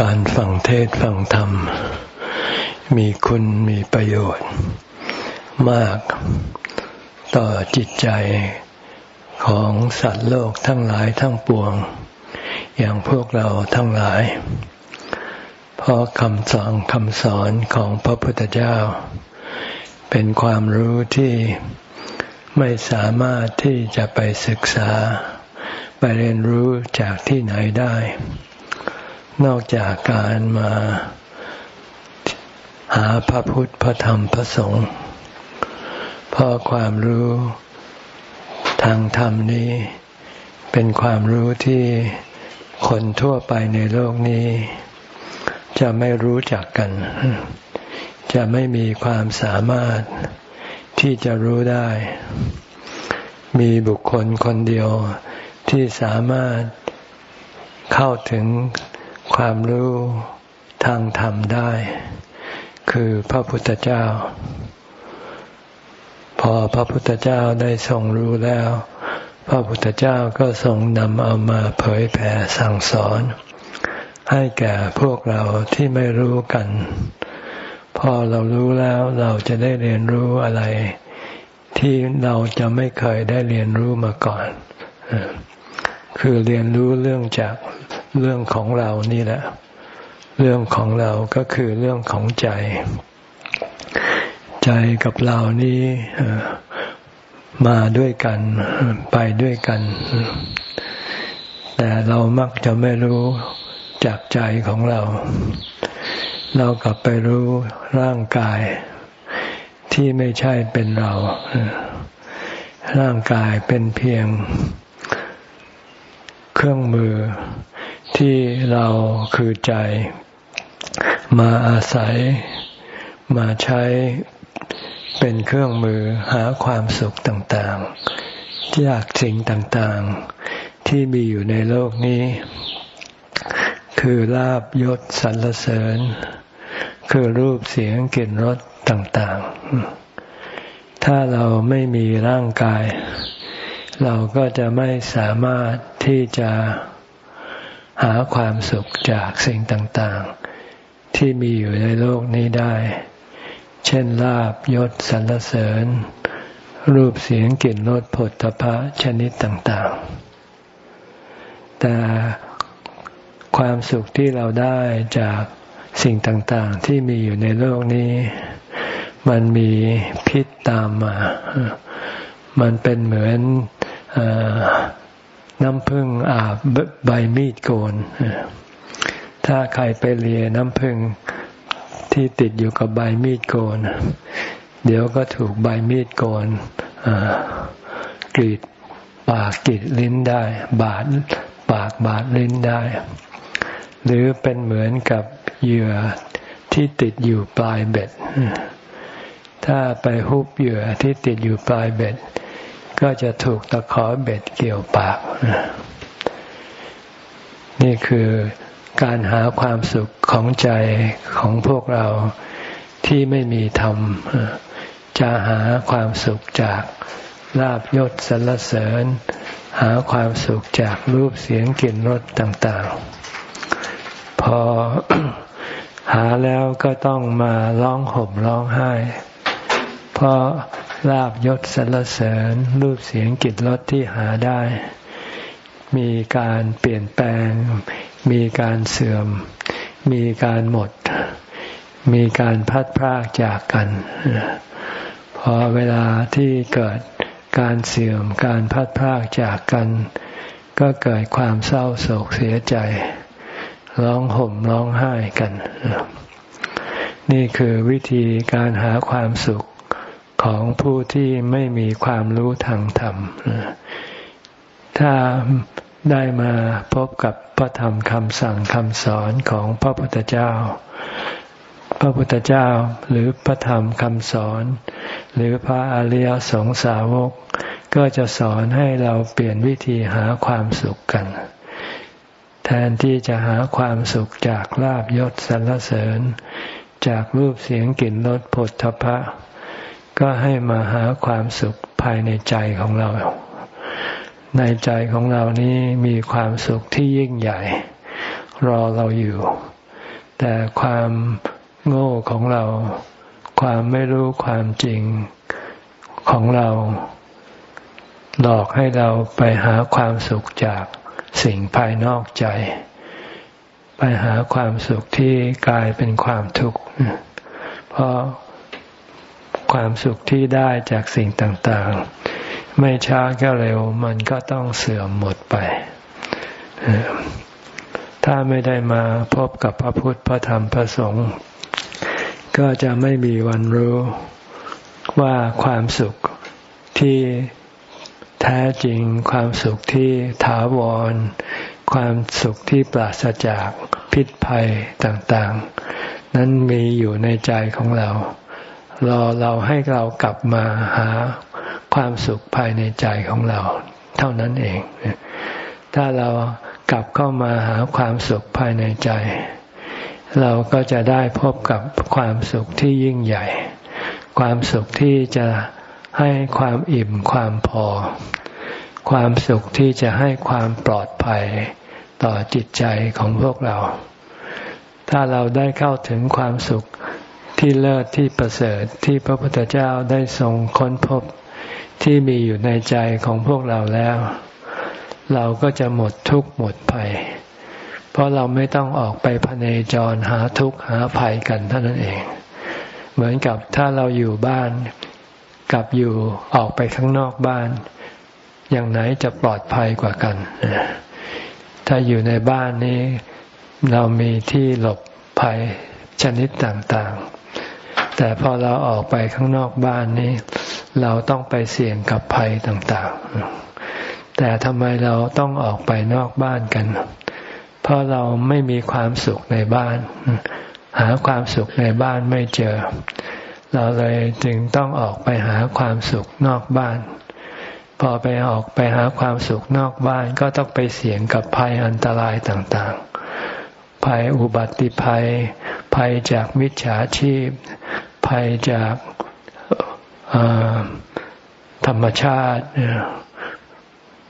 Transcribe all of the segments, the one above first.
การฟังเทศฟังธรรม มีคุณมีประโยชน์ มากต่อจิตใจของสัตว์โลกทั้งหลายทั้งปวง อย่างพวกเราทั้งหลาย เพราะคำสอนคำสอนของพระพุทธเจ้า เป็นความรู้ที่ไม่สามารถที่จะไปศึกษา ไปเรียนรู้จากที่ไหนได้ นอกจากการมาหาพระพุทธพระธรรมพระสงฆ์เพราะความรู้ทางธรรมนี้ เป็นความรู้ที่คนทั่วไปในโลกนี้ จะไม่รู้จักกัน จะไม่มีความสามารถที่จะรู้ได้ มีบุคคลคนเดียว ที่สามารถเข้าถึงความรู้ทางธรรมได้ คือพระพุทธเจ้า พอพระพุทธเจ้าได้ทรงรู้แล้ว พระพุทธเจ้าก็ทรงนำเอามาเผยแผ่สั่งสอน ให้แก่พวกเราที่ไม่รู้กัน พอเรารู้แล้วเราจะได้เรียนรู้อะไร ที่เราจะไม่เคยได้เรียนรู้มาก่อน คือเรียนรู้เรื่องจากเรื่องของเรานี่แหละ เรื่องของเราก็คือเรื่องของใจ ใจกับเรานี้มาด้วยกันไปด้วยกัน แต่เรามักจะไม่รู้จากใจของเรา เรากลับไปรู้ร่างกายที่ไม่ใช่เป็นเรา ร่างกายเป็นเพียง เครื่องมือที่เราคือใจ มาอาศัยมาใช้เป็นเครื่องมือหาความสุขต่างๆ จากสิ่งต่างๆ ที่มีอยู่ในโลกนี้ คือลาบยศสรรเสริญ คือรูปเสียงกลิ่นรสต่างๆ ถ้าเราไม่มีร่างกาย เราก็จะไม่สามารถที่จะหาความสุขจากสิ่งต่างๆ ที่มีอยู่ในโลกนี้ได้ เช่นลาบยศสรรเสริญ รูปเสียงกลิ่นรสผลตภะชนิดต่างๆ แต่ความสุขที่เราได้จากสิ่งต่างๆ ที่มีอยู่ในโลกนี้ มันมีพิษตามมา มันเป็นเหมือน น้ำพึ่งอาบใบมีดโกน ถ้าใครไปเลียน้ำพึ่งที่ติดอยู่กับใบมีดโกน เดี๋ยวก็ถูกใบมีดโกนกรีดปากกรีดลิ้นได้ บาดปากบาดลิ้นได้ หรือเป็นเหมือนกับเหยื่อที่ติดอยู่ปลายเบ็ด ถ้าไปฮุบเหยื่อที่ติดอยู่ปลายเบ็ด ก็จะถูกตะขอเบ็ดเกี่ยวปาก นี่คือการหาความสุขของใจของพวกเราที่ไม่มีธรรม จะหาความสุขจากลาบยศสรรเสริญ หาความสุขจากรูปเสียงกลิ่นรสต่าง ๆ พอหาแล้วก็ต้องมาร้องห่มร้องไห้ เพราะลาบยศสรรเสริญรูปเสียงกลิ่นรสที่หาได้ มีการเปลี่ยนแปลง มีการเสื่อม มีการหมด มีการพัดพรากจากกันพอเวลาที่เกิดการเสื่อมการพัดพรากจากกัน ก็เกิดความเศร้าโศกเสียใจ ร้องห่มร้องไห้กัน นี่คือวิธีการหาความสุข ของผู้ที่ไม่มีความรู้ทางธรรม ถ้าได้มาพบกับพระธรรมคำสั่งคำสอนของพระพุทธเจ้า พระพุทธเจ้าหรือพระธรรมคำสอน หรือพระอริยสงสาวก ก็จะสอนให้เราเปลี่ยนวิธีหาความสุขกัน แทนที่จะหาความสุขจากลาบยศสรรเสริญ จากรูปเสียงกลิ่นรสผลทพะ ก็ให้มาหาความสุขภายในใจของเรา ในใจของเรานี้มีความสุขที่ยิ่งใหญ่ รอเราอยู่ แต่ความโง่ของเรา ความไม่รู้ความจริงของเรา หลอกให้เราไปหาความสุขจากสิ่งภายนอกใจ ไปหาความสุขที่กลายเป็นความทุกข์เพราะ ความสุขที่ได้จากสิ่งต่างๆ ไม่ช้าก็เร็วมันก็ต้องเสื่อมหมดไป ถ้าไม่ได้มาพบกับพระพุทธพระธรรมพระสงฆ์ก็จะไม่มีวันรู้ว่าความสุขที่แท้จริง ความสุขที่ถาวร ความสุขที่ปราศจากพิษภัยต่างๆ นั้นมีอยู่ในใจของเรา รอเราให้เรากลับมาหาความสุขภายในใจของเรา เท่านั้นเอง ถ้าเรากลับเข้ามาหาความสุขภายในใจ เราก็จะได้พบกับความสุขที่ยิ่งใหญ่ ความสุขที่จะให้ความอิ่มความพอ ความสุขที่จะให้ความปลอดภัยต่อจิตใจของพวกเรา ถ้าเราได้เข้าถึงความสุข ที่เลิศที่ประเสริฐที่พระพุทธเจ้าได้ทรงค้นพบที่มีอยู่ในใจของพวกเราแล้ว เราก็จะหมดทุกข์หมดภัย เพราะเราไม่ต้องออกไปพเนจรหาทุกข์หาภัยกันเท่านั้นเอง เหมือนกับถ้าเราอยู่บ้านกับอยู่ออกไปข้างนอกบ้าน อย่างไหนจะปลอดภัยกว่ากัน ถ้าอยู่ในบ้านนี้ เรามีที่หลบภัยชนิดต่างๆ แต่พอเราออกไปข้างนอกบ้านนี้ เราต้องไปเสี่ยงกับภัยต่างๆ แต่ทำไมเราต้องออกไปนอกบ้านกัน เพราะเราไม่มีความสุขในบ้าน หาความสุขในบ้านไม่เจอ เราเลยจึงต้องออกไปหาความสุขนอกบ้าน พอไปออกไปหาความสุขนอกบ้านก็ต้องไปเสี่ยงกับภัยอันตรายต่างๆ ภัยอุบัติภัย ภัยจากมิจฉาชีพ ภัยจากธรรมชาติ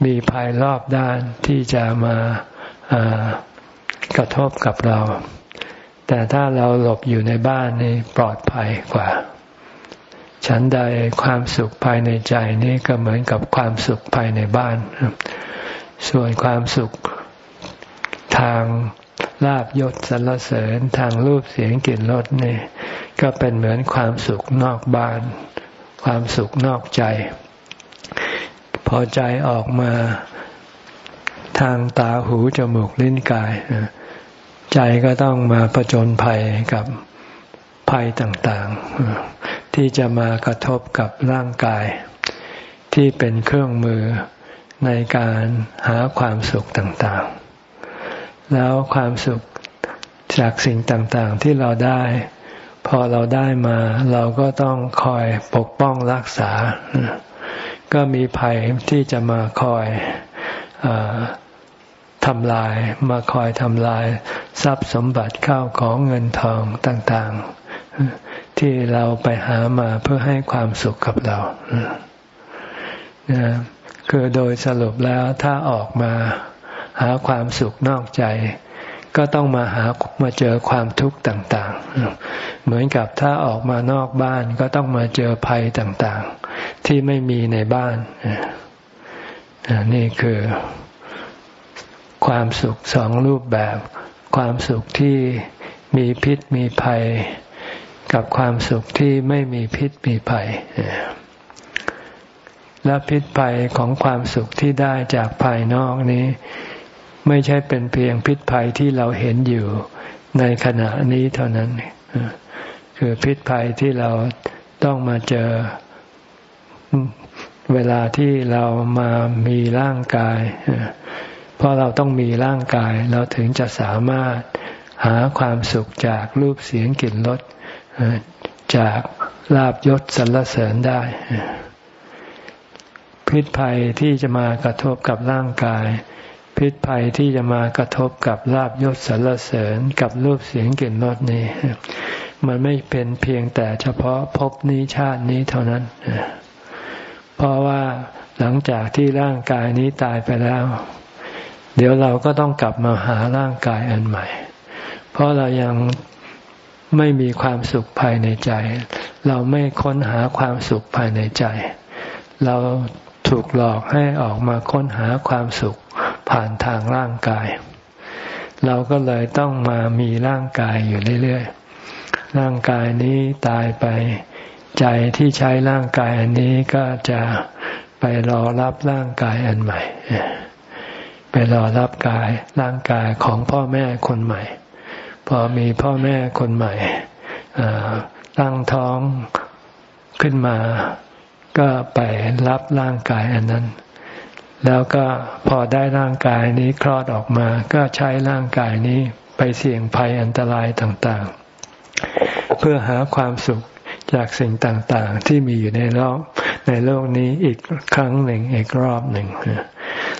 มีภัยรอบด้านที่จะมากระทบกับเรา แต่ถ้าเราหลบอยู่ในบ้านนี่ปลอดภัยกว่า ฉันใดความสุขภายในใจนี่ก็เหมือนกับความสุขภายในบ้าน ส่วนความสุขทาง ลาบยศสรรเสริญทางรูปเสียงกลิ่นรสนี่ก็เป็นเหมือนความสุขนอกบ้าน ความสุขนอกใจ พอใจออกมาทางตาหูจมูกลิ้นกาย ใจก็ต้องมาประจนภัยกับภัยต่างๆ ที่จะมากระทบกับร่างกาย ที่เป็นเครื่องมือในการหาความสุขต่างๆ แล้วความสุขจากสิ่งต่างๆที่เราได้ พอเราได้มา เราก็ต้องคอยปกป้องรักษา ก็มีภัยที่จะมาคอยอทำลาย มาคอยทำลาย ทรัพย์สมบัติข้าวของเงินทองต่างๆ ที่เราไปหามาเพื่อให้ความสุขกับเราคือโดยสรุปแล้วถ้าออกมา หาความสุขนอกใจ ก็ต้องมาหามาเจอความทุกข์ต่างๆ เหมือนกับถ้าออกมานอกบ้านก็ต้องมาเจอภัยต่างๆ ที่ไม่มีในบ้าน นี่คือความสุขสองรูปแบบ ความสุขที่มีพิษมีภัย กับความสุขที่ไม่มีพิษมีภัยและพิษภัยของความสุขที่ได้จากภายนอกนี้ ไม่ใช่เป็นเพียงพิษภัยที่เราเห็นอยู่ในขณะนี้เท่านั้น คือพิษภัยที่เราต้องมาเจอเวลาที่เรามามีร่างกาย เพราะเราต้องมีร่างกาย เราถึงจะสามารถหาความสุขจากรูปเสียงกลิ่นรสจากลาบยศสรรเสริญได้ พิษภัยที่จะมากระทบกับร่างกาย พิษภัยที่จะมากระทบกับลาบยศสรรเสริญกับรูปเสียงกลิ่นรสนี้ มันไม่เป็นเพียงแต่เฉพาะภพนี้ชาตินี้เท่านั้น เพราะว่าหลังจากที่ร่างกายนี้ตายไปแล้ว เดี๋ยวเราก็ต้องกลับมาหาร่างกายอันใหม่ เพราะเรายังไม่มีความสุขภายในใจ เราไม่ค้นหาความสุขภายในใจ เราถูกหลอกให้ออกมาค้นหาความสุข ผ่านทางร่างกาย เราก็เลยต้องมามีร่างกายอยู่เรื่อยๆ ร่างกายนี้ตายไป ใจที่ใช้ร่างกายอันนี้ก็จะไปรอรับร่างกายอันใหม่ ไปรอรับกายร่างกายของพ่อแม่คนใหม่ พอมีพ่อแม่คนใหม่ตั้งท้องขึ้นมาก็ไปรับร่างกายอันนั้น แล้วก็พอได้ร่างกายนี้คลอดออกมา ก็ใช้ร่างกายนี้ไปเสี่ยงภัยอันตรายต่างๆ เพื่อหาความสุขจากสิ่งต่างๆ ที่มีอยู่ในโลกในโลกนี้อีกครั้งหนึ่งอีกรอบหนึ่ง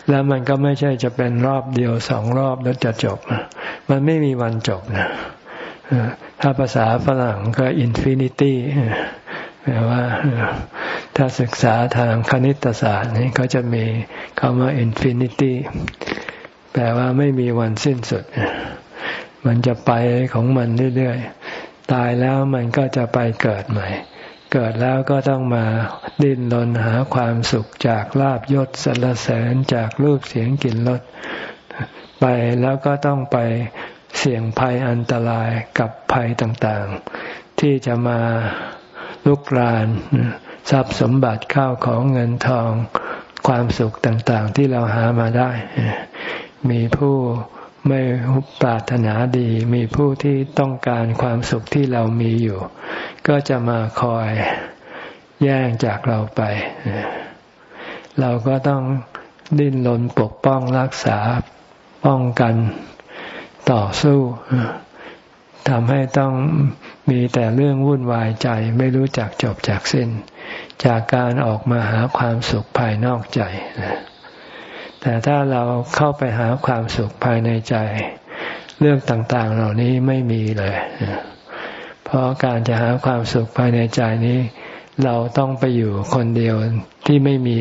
แล้วมันก็ไม่ใช่จะเป็นรอบเดียวสองรอบแล้วจะจบ มันไม่มีวันจบนะถ้าภาษาฝรั่งก็ infinity แปลว่า ถ้าศึกษาทางคณิตศาสตร์นี่ก็จะมีคำว่า infinity แปลว่าไม่มีวันสิ้นสุด มันจะไปของมันเรื่อยๆ ตายแล้วมันก็จะไปเกิดใหม่ เกิดแล้วก็ต้องมาดิ้นรนหาความสุขจากลาบยศสรรเสริญจากรูปเสียงกลิ่นรสไปแล้วก็ต้องไปเสี่ยงภัยอันตรายกับภัยต่างๆ ที่จะมาลุกราน ทรัพย์สมบัติข้าวของเงินทอง ความสุขต่างๆ ที่เราหามาได้ มีผู้ไม่ปรารถนาดี มีผู้ที่ต้องการความสุขที่เรามีอยู่ ก็จะมาคอยแย่งจากเราไป เราก็ต้องดิ้นรนปกป้องรักษาป้องกันต่อสู้ทำให้ต้องมีแต่เรื่องวุ่นวายใจไม่รู้จักจบจากสิ้น จากการออกมาหาความสุขภายนอกใจ แต่ถ้าเราเข้าไปหาความสุขภายในใจ เรื่องต่างๆเหล่านี้ไม่มีเลย เพราะการจะหาความสุขภายในใจนี้ เราต้องไปอยู่คนเดียวที่ไม่มี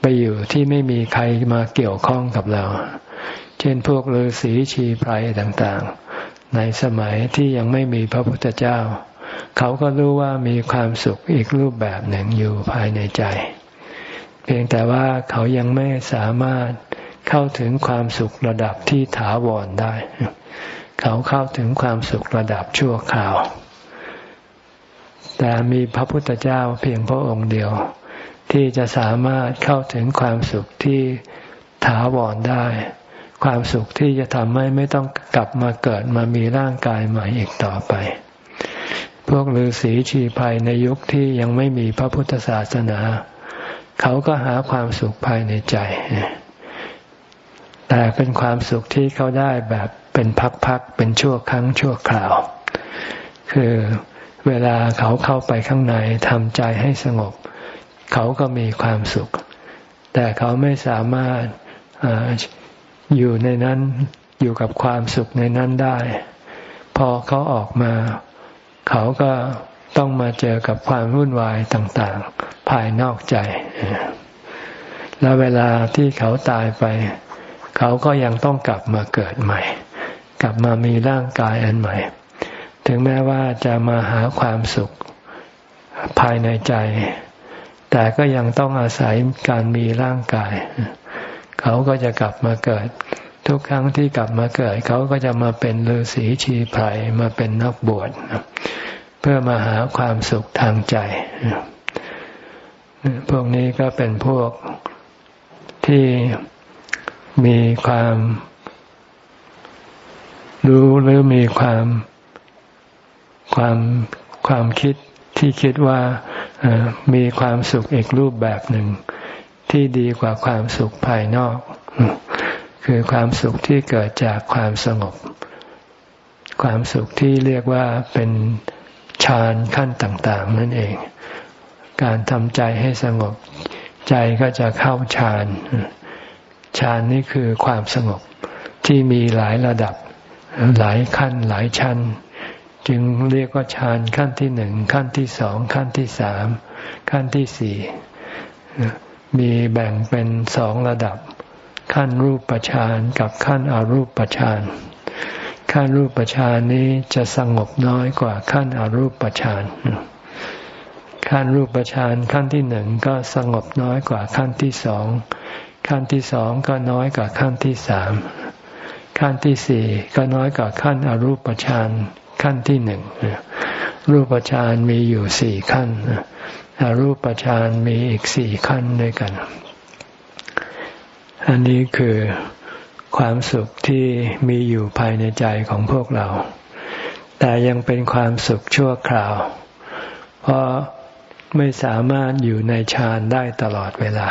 ไปอยู่ที่ไม่มีใครมาเกี่ยวข้องกับเรา เช่นพวกฤาษีชีไพรต่างๆ ในสมัยที่ยังไม่มีพระพุทธเจ้า เขาก็รู้ว่ามีความสุขอีกรูปแบบหนึ่งอยู่ภายในใจ เพียงแต่ว่าเขายังไม่สามารถเข้าถึงความสุขระดับที่ถาวรได้ เขาเข้าถึงความสุขระดับชั่วคราว แต่มีพระพุทธเจ้าเพียงพระองค์เดียว ที่จะสามารถเข้าถึงความสุขที่ถาวรได้ ความสุขที่จะทำให้ไม่ต้องกลับมาเกิดมามีร่างกายใหม่อีกต่อไป พวกฤาษีชีภัยในยุคที่ยังไม่มีพระพุทธศาสนา เขาก็หาความสุขภายในใจ แต่เป็นความสุขที่เขาได้แบบเป็นพักๆเป็นชั่วครั้งชั่วคราว คือเวลาเขาเข้าไปข้างในทำใจให้สงบ เขาก็มีความสุข แต่เขาไม่สามารถอยู่ในนั้นอยู่กับความสุขในนั้นได้ พอเขาออกมา เขาก็ต้องมาเจอกับความวุ่นวายต่างๆ ภายนอกใจ แล้วเวลาที่เขาตายไป เขาก็ยังต้องกลับมาเกิดใหม่ กลับมามีร่างกายอันใหม่ ถึงแม้ว่าจะมาหาความสุขภายในใจ แต่ก็ยังต้องอาศัยการมีร่างกาย เขาก็จะกลับมาเกิด ทุกครั้งที่กลับมาเกิด เขาก็จะมาเป็นฤาษีชีไพรมาเป็นนักบวช เพื่อมาหาความสุขทางใจ พวกนี้ก็เป็นพวกที่มีความรู้หรือมีความความความคิดที่คิดว่ามีความสุขอีกรูปแบบหนึ่ง ที่ดีกว่าความสุขภายนอก คือความสุขที่เกิดจากความสงบ ความสุขที่เรียกว่าเป็น ฌานขั้นต่าง ๆ นั่นเอง การทำใจให้สงบ ใจก็จะเข้าฌานฌานนี่คือความสงบที่มีหลายระดับ หลายขั้นหลายชั้น จึงเรียกว่าฌานขั้นที่หนึ่งขั้นที่สองขั้นที่สามขั้นที่สี่มีแบ่งเป็นสองระดับ ขั้นรูปฌานกับขั้นอรูปฌาน ขั้นรูปฌานนี้จะสงบน้อยกว่าขั้นอรูปฌานขั้นรูปฌานขั้นที่หนึ่งก็สงบน้อยกว่าขั้นที่สองขั้นที่สองก็น้อยกว่าขั้นที่สามขั้นที่สี่ก็น้อยกว่าขั้นอรูปฌานขั้นที่หนึ่งรูปฌานมีอยู่สี่ขั้นอรูปฌานมีอีกสี่ขั้นด้วยกัน อันนี้คือ ความสุขที่มีอยู่ภายในใจของพวกเรา แต่ยังเป็นความสุขชั่วคราว เพราะไม่สามารถอยู่ในฌานได้ตลอดเวลา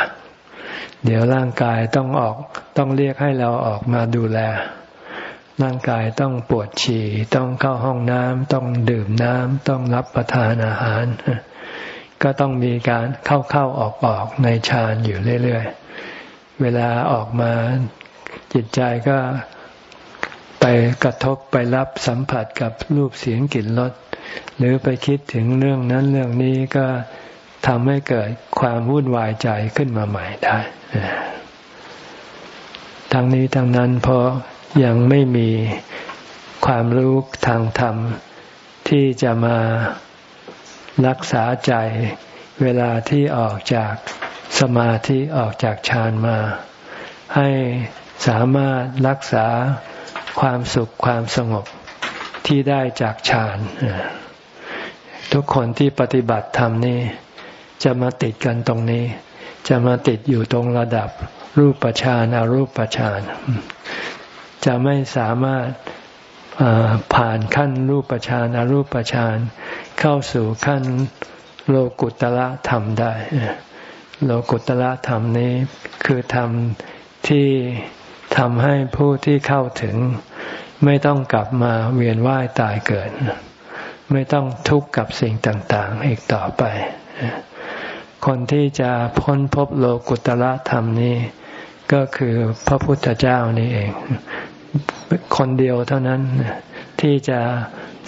เดี๋ยวร่างกายต้องออกต้องเรียกให้เราออกมาดูแล ร่างกายต้องปวดฉี่ ต้องเข้าห้องน้ำต้องดื่มน้ำต้องรับประทานอาหาร ก็ต้องมีการเข้าเข้าออกออกในฌานอยู่เรื่อยๆเวลาออกมา จิตใจก็ไปกระทบไปรับสัมผัสกับรูปเสียงกลิ่นรสหรือไปคิดถึงเรื่องนั้นเรื่องนี้ก็ทำให้เกิดความวุ่นวายใจขึ้นมาใหม่ได้ทั้งนี้ทั้งนั้นเพราะยังไม่มีความรู้ทางธรรม ที่จะมารักษาใจ เวลาที่ออกจากสมาธิออกจากฌานมา ให้ สามารถรักษาความสุขความสงบที่ได้จากฌานทุกคนที่ปฏิบัติธรรมนี่จะมาติดกันตรงนี้ จะมาติดอยู่ตรงระดับรูปฌานอารูปฌานจะไม่สามารถผ่านขั้นรูปฌานอารูปฌานเข้าสู่ขั้นโลกุตละธรรมได้ โลกุตละธรรมนี้คือธรรมที่ ทำให้ผู้ที่เข้าถึง ไม่ต้องกลับมาเวียนว่ายตายเกิด ไม่ต้องทุกข์กับสิ่งต่างๆ อีกต่อไป คนที่จะพ้นพบโลกุตละธรรมนี้ ก็คือพระพุทธเจ้านี่เอง คนเดียวเท่านั้นที่จะ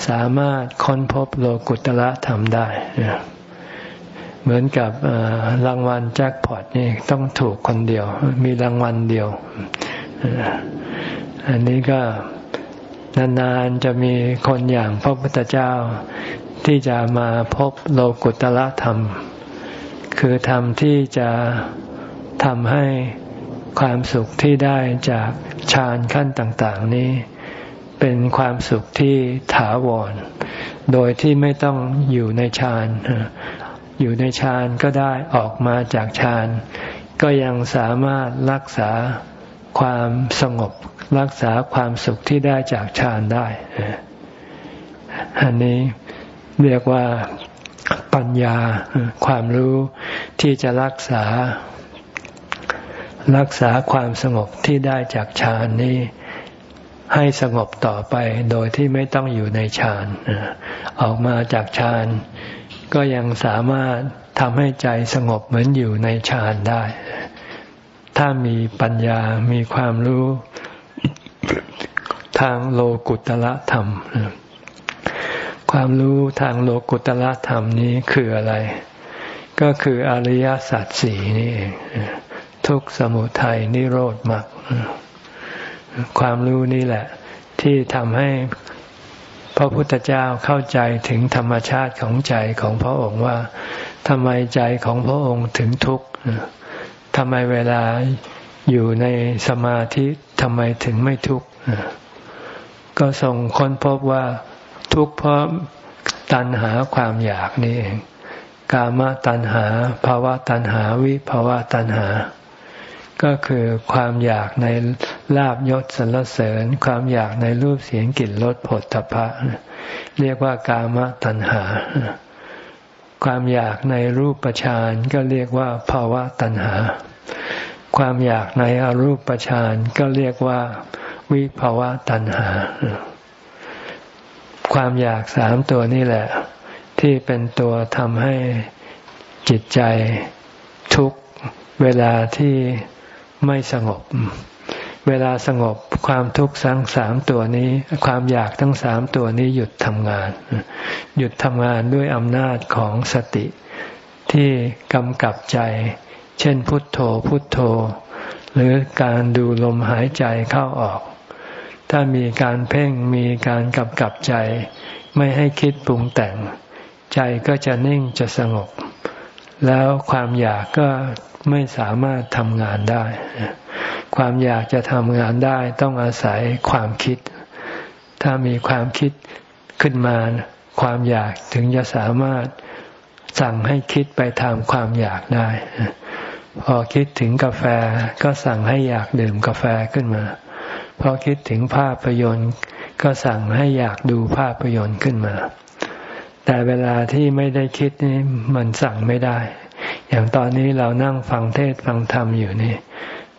สามารถค้นพบโลกุตละธรรมได้ เหมือนกับรางวัลแจ็คพอตนี่ต้องถูกคนเดียว มีรางวัลเดียว อันนี้ก็นานๆจะมีคนอย่างพระพุทธเจ้าที่จะมาพบโลกุตละธรรม คือธรรมที่จะทำให้ความสุขที่ได้จากฌานขั้นต่าง ๆ นี้ เป็นความสุขที่ถาวร โดยที่ไม่ต้องอยู่ในฌาน อยู่ในฌานก็ได้ออกมาจากฌาน ก็ยังสามารถรักษา ความสงบรักษาความสุขที่ได้จากฌานได้ อันนี้เรียกว่าปัญญาความรู้ที่จะรักษา รักษาความสงบที่ได้จากฌานนี้ ให้สงบต่อไปโดยที่ไม่ต้องอยู่ในฌานออกมาจากฌานก็ยังสามารถทำให้ใจสงบเหมือนอยู่ในฌานได้ ถ้ามีปัญญา มีความรู้ทางโลกุตละธรรม ความรู้ทางโลกุตละธรรมนี้คืออะไร ก็คืออริยสัจสี่นี่เองทุกสมุทัยนิโรธมรรคความรู้นี่แหละ ที่ทำให้พระพุทธเจ้าเข้าใจถึงธรรมชาติของใจของพระองค์ว่าทำไมใจของพระองค์ถึงทุกข์ ทำไมเวลาอยู่ในสมาธิทำไมถึงไม่ทุกข์ก็ส่งค้นพบว่าทุกข์เพราะตัณหาความอยากนี่เอง กามตัณหาภาวะตัณหาวิภาวะตัณหา ก็คือความอยากในลาบยศสรรเสริญ ความอยากในรูปเสียงกลิ่นรสผลตภะเรียกว่ากามตัณหา ความอยากในรูปฌานก็เรียกว่าภาวะตัณหา ความอยากในอรูปฌานก็เรียกว่า วิภาวะตัณหา ความอยากสามตัวนี่แหละ ที่เป็นตัวทำให้จิตใจทุกเวลาที่ไม่สงบ เวลาสงบความทุกข์ทั้งสามตัวนี้ ความอยากทั้งสามตัวนี้หยุดทำงาน หยุดทำงานด้วยอำนาจของสติ ที่กำกับใจ เช่นพุทโธพุทโธ หรือการดูลมหายใจเข้าออก ถ้ามีการเพ่งมีการกำกับใจ ไม่ให้คิดปรุงแต่ง ใจก็จะนิ่งจะสงบ แล้วความอยากก็ ไม่สามารถทำงานได้ ความอยากจะทำงานได้ต้องอาศัยความคิด ถ้ามีความคิดขึ้นมา ความอยากถึงจะสามารถสั่งให้คิดไปทำความอยากได้ พอคิดถึงกาแฟก็สั่งให้อยากดื่มกาแฟขึ้นมา พอคิดถึงภาพยนตร์ก็สั่งให้อยากดูภาพยนตร์ขึ้นมา แต่เวลาที่ไม่ได้คิดนี่มันสั่งไม่ได้ อย่างตอนนี้เรานั่งฟังเทศฟังธรรมอยู่นี่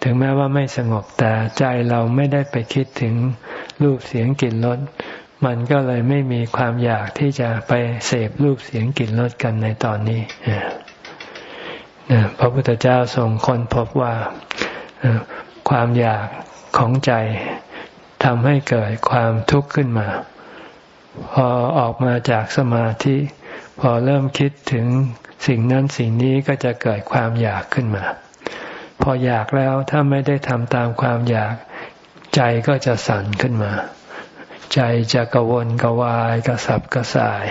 ถึงแม้ว่าไม่สงบแต่ใจเราไม่ได้ไปคิดถึงรูปเสียงกลิ่นรสมันก็เลยไม่มีความอยากที่จะไปเสพรูปเสียงกลิ่นรสกันในตอนนี้พระพุทธเจ้าทรงค้นพบว่าความอยากของใจทำให้เกิดความทุกข์ขึ้นมา พอออกมาจากสมาธิ พอเริ่มคิดถึงสิ่งนั้นสิ่งนี้ก็จะเกิดความอยากขึ้นมา พออยากแล้วถ้าไม่ได้ทำตามความอยาก ใจก็จะสั่นขึ้นมา ใจจะกระวนกระวายกระสับกระส่าย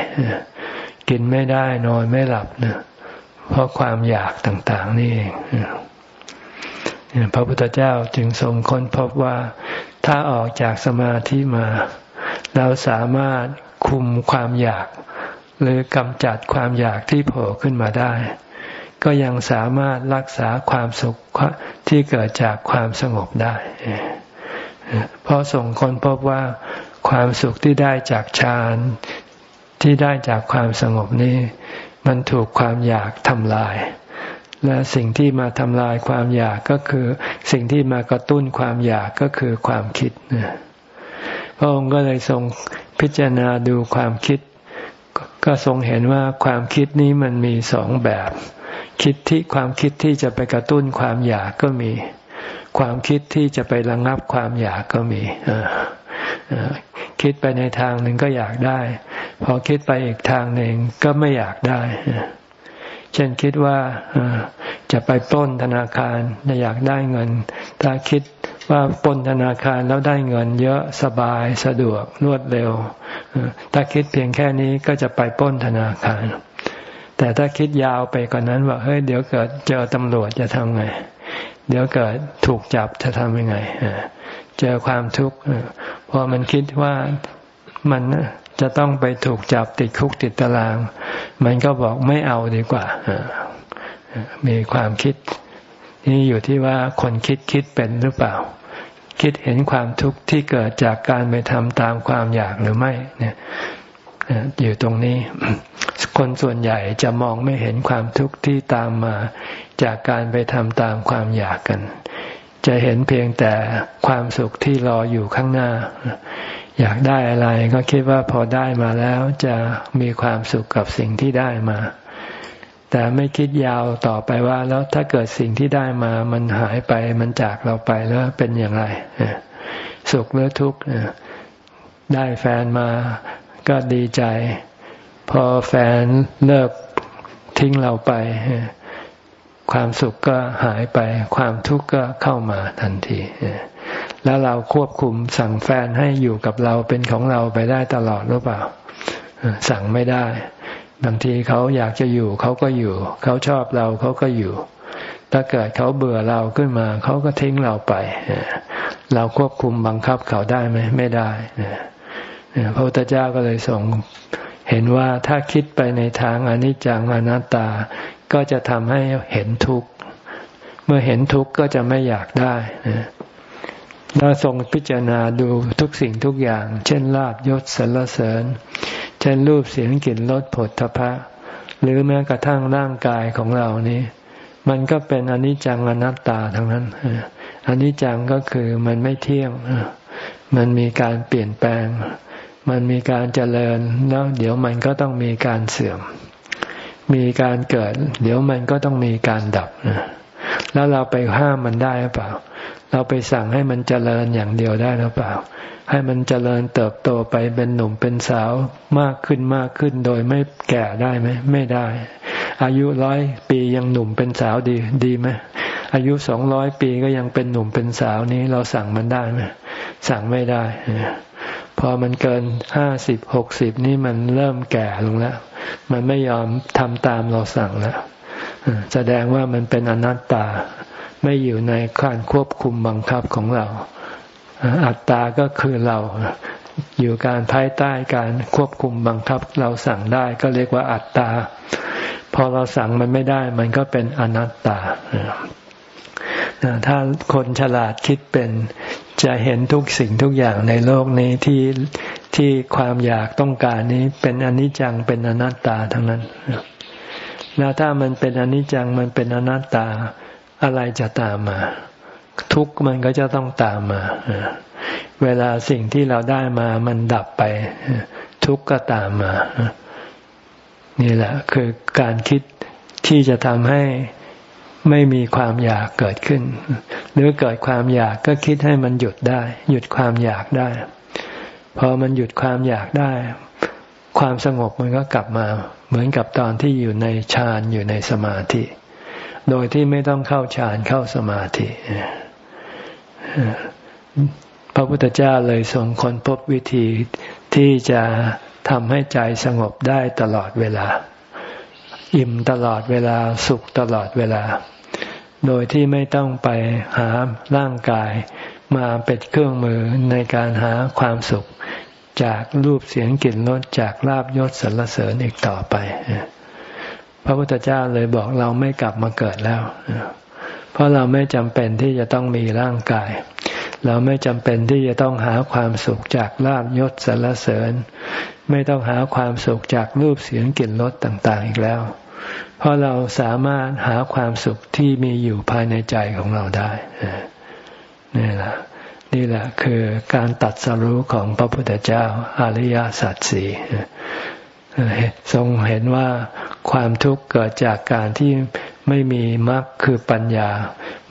กินไม่ได้นอนไม่หลับเนะเพราะความอยากต่าง ๆ นี่เองพระพุทธเจ้าจึงทรงค้นพบว่าถ้าออกจากสมาธิมา เราสามารถคุมความอยาก หรือกำจัดความอยากที่โผล่ขึ้นมาได้ ก็ยังสามารถรักษาความสุขที่เกิดจากความสงบได้เพราะส่งคนพบว่าความสุขที่ได้จากฌานที่ได้จากความสงบนี้ มันถูกความอยากทำลาย และสิ่งที่มาทำลายความอยากก็คือ สิ่งที่มากระตุ้นความอยากก็คือความคิดพระองค์ก็เลยทรงพิจารณาดูความคิด ก็ทรงเห็นว่าความคิดนี้มันมีสองแบบ คิดที่ความคิดที่จะไปกระตุ้นความอยากก็มี ความคิดที่จะไประงับความอยากก็มีคิดไปในทางหนึ่งก็อยากได้ พอคิดไปอีกทางหนึ่งก็ไม่อยากได้เช่นคิดว่าจะไปปล้นธนาคารอยากได้เงิน ถ้าคิด ว่าป้นธนาคารแล้วได้เงินเยอะสบายสะดวกรวดเร็ว ถ้าคิดเพียงแค่นี้ก็จะไปป้นธนาคาร แต่ถ้าคิดยาวไปกว่านนั้นว่าเฮ้ยเดี๋ยวเกิดเจอตำรวจจะทำไง เดี๋ยวเกิดถูกจับจะทำยังไงเจอความทุกข์พอมันคิดว่ามันจะต้องไปถูกจับติดคุกติดตาราง มันก็บอกไม่เอาดีกว่ามีความคิด นี่อยู่ที่ว่าคนคิดคิดเป็นหรือเปล่า คิดเห็นความทุกข์ที่เกิดจากการไปทำตามความอยากหรือไม่เนี่ยอยู่ตรงนี้ คนส่วนใหญ่จะมองไม่เห็นความทุกข์ที่ตามมาจากการไปทำตามความอยากกัน จะเห็นเพียงแต่ความสุขที่รออยู่ข้างหน้า อยากได้อะไรก็คิดว่าพอได้มาแล้วจะมีความสุขกับสิ่งที่ได้มา แต่ไม่คิดยาวต่อไปว่า แล้วถ้าเกิดสิ่งที่ได้มามันหายไปมันจากเราไปแล้วเป็นอย่างไรสุขหรือทุกข์ได้แฟนมาก็ดีใจ พอแฟนเลิกทิ้งเราไป ความสุขก็หายไป ความทุกข์ก็เข้ามาทันที แล้วเราควบคุมสั่งแฟนให้อยู่กับเราเป็นของเราไปได้ตลอดหรือเปล่า สั่งไม่ได้ บางทีเขาอยากจะอยู่เขาก็อยู่ เขาชอบเราเขาก็อยู่ ถ้าเกิดเขาเบื่อเราขึ้นมา เขาก็ทิ้งเราไป เราควบคุมบังคับเขาได้ไหมไม่ได้พระพุทธเจ้าก็เลยส่งเห็นว่าถ้าคิดไปในทางอนิจจังอนัตตา ก็จะทำให้เห็นทุกข์ เมื่อเห็นทุกข์ก็จะไม่อยากได้ แล้วทรงพิจารณาดูทุกสิ่งทุกอย่าง เช่นลาบยศสรรเสริญ เช่นรูปเสียงกลิ่นรสผลทพะ หรือแม้กระทั่งร่างกายของเรานี้ มันก็เป็นอนิจจังอนัตตาทั้งนั้นอนิจจังก็คือมันไม่เที่ยงมันมีการเปลี่ยนแปลง มันมีการเจริญแล้วเดี๋ยวมันก็ต้องมีการเสื่อม มีการเกิด เดี๋ยวมันก็ต้องมีการดับ แล้วเราไปห้ามมันได้หรือเปล่า เราไปสั่งให้มันเจริญอย่างเดียวได้หรือเปล่า ให้มันเจริญเติบโตไปเป็นหนุ่มเป็นสาวมากขึ้นมากขึ้นโดยไม่แก่ได้ไหมไม่ได้ อายุร้อยปียังหนุ่มเป็นสาวดีดีไหมอายุสองร้อยปีก็ยังเป็นหนุ่มเป็นสาวนี้เราสั่งมันได้ไหมสั่งไม่ได้พอมันเกินห้าสิบหกสิบนี่มันเริ่มแก่ลงแล้ว มันไม่ยอมทำตามเราสั่งแล้ว แสดงว่ามันเป็นอนัตตา ไม่อยู่ในการควบคุมบังคับของเรา อัตตาก็คือเรา อยู่การภายใต้การควบคุมบังคับ เราสั่งได้ก็เรียกว่าอัตตา พอเราสั่งมันไม่ได้ มันก็เป็นอนัตตาถ้าคนฉลาดคิดเป็นจะเห็นทุกสิ่งทุกอย่างในโลกนี้ที่ที่ความอยากต้องการนี้เป็นอนิจจังเป็นอนัตตาทั้งนั้น แล้วถ้ามันเป็นอนิจจังมันเป็นอนัตตาอะไรจะตามมา ทุกมันก็จะต้องตามมา เวลาสิ่งที่เราได้มามันดับไป ทุกก็ตามมา นี่แหละ คือการคิดที่จะทำให้ไม่มีความอยากเกิดขึ้น หรือเกิดความอยากก็คิดให้มันหยุดได้ หยุดความอยากได้ พอมันหยุดความอยากได้ ความสงบมันก็กลับมา เหมือนกับตอนที่อยู่ในฌานอยู่ในสมาธิ โดยที่ไม่ต้องเข้าฌานเข้าสมาธิ พระพุทธเจ้าเลยทรงค้นพบวิธีที่จะทำให้ใจสงบได้ตลอดเวลา อิ่มตลอดเวลาสุขตลอดเวลา โดยที่ไม่ต้องไปหาร่างกายมาเป็นเครื่องมือในการหาความสุข จากรูปเสียงกลิ่นรสจากลาบยศสรรเสริญอีกต่อไป พระพุทธเจ้าเลยบอกเราไม่กลับมาเกิดแล้ว เพราะเราไม่จำเป็นที่จะต้องมีร่างกาย เราไม่จำเป็นที่จะต้องหาความสุขจากลาบยศสรรเสริญ ไม่ต้องหาความสุขจากรูปเสียงกลิ่นรสต่างๆ อีกแล้ว เพราะเราสามารถหาความสุขที่มีอยู่ภายในใจของเราได้นี่แหละ นี่แหละคือการตัดสรู้ของพระพุทธเจ้าอริยสัจสี่ทรงเห็นว่าความทุกข์เกิดจากการที่ไม่มีมรรคคือปัญญา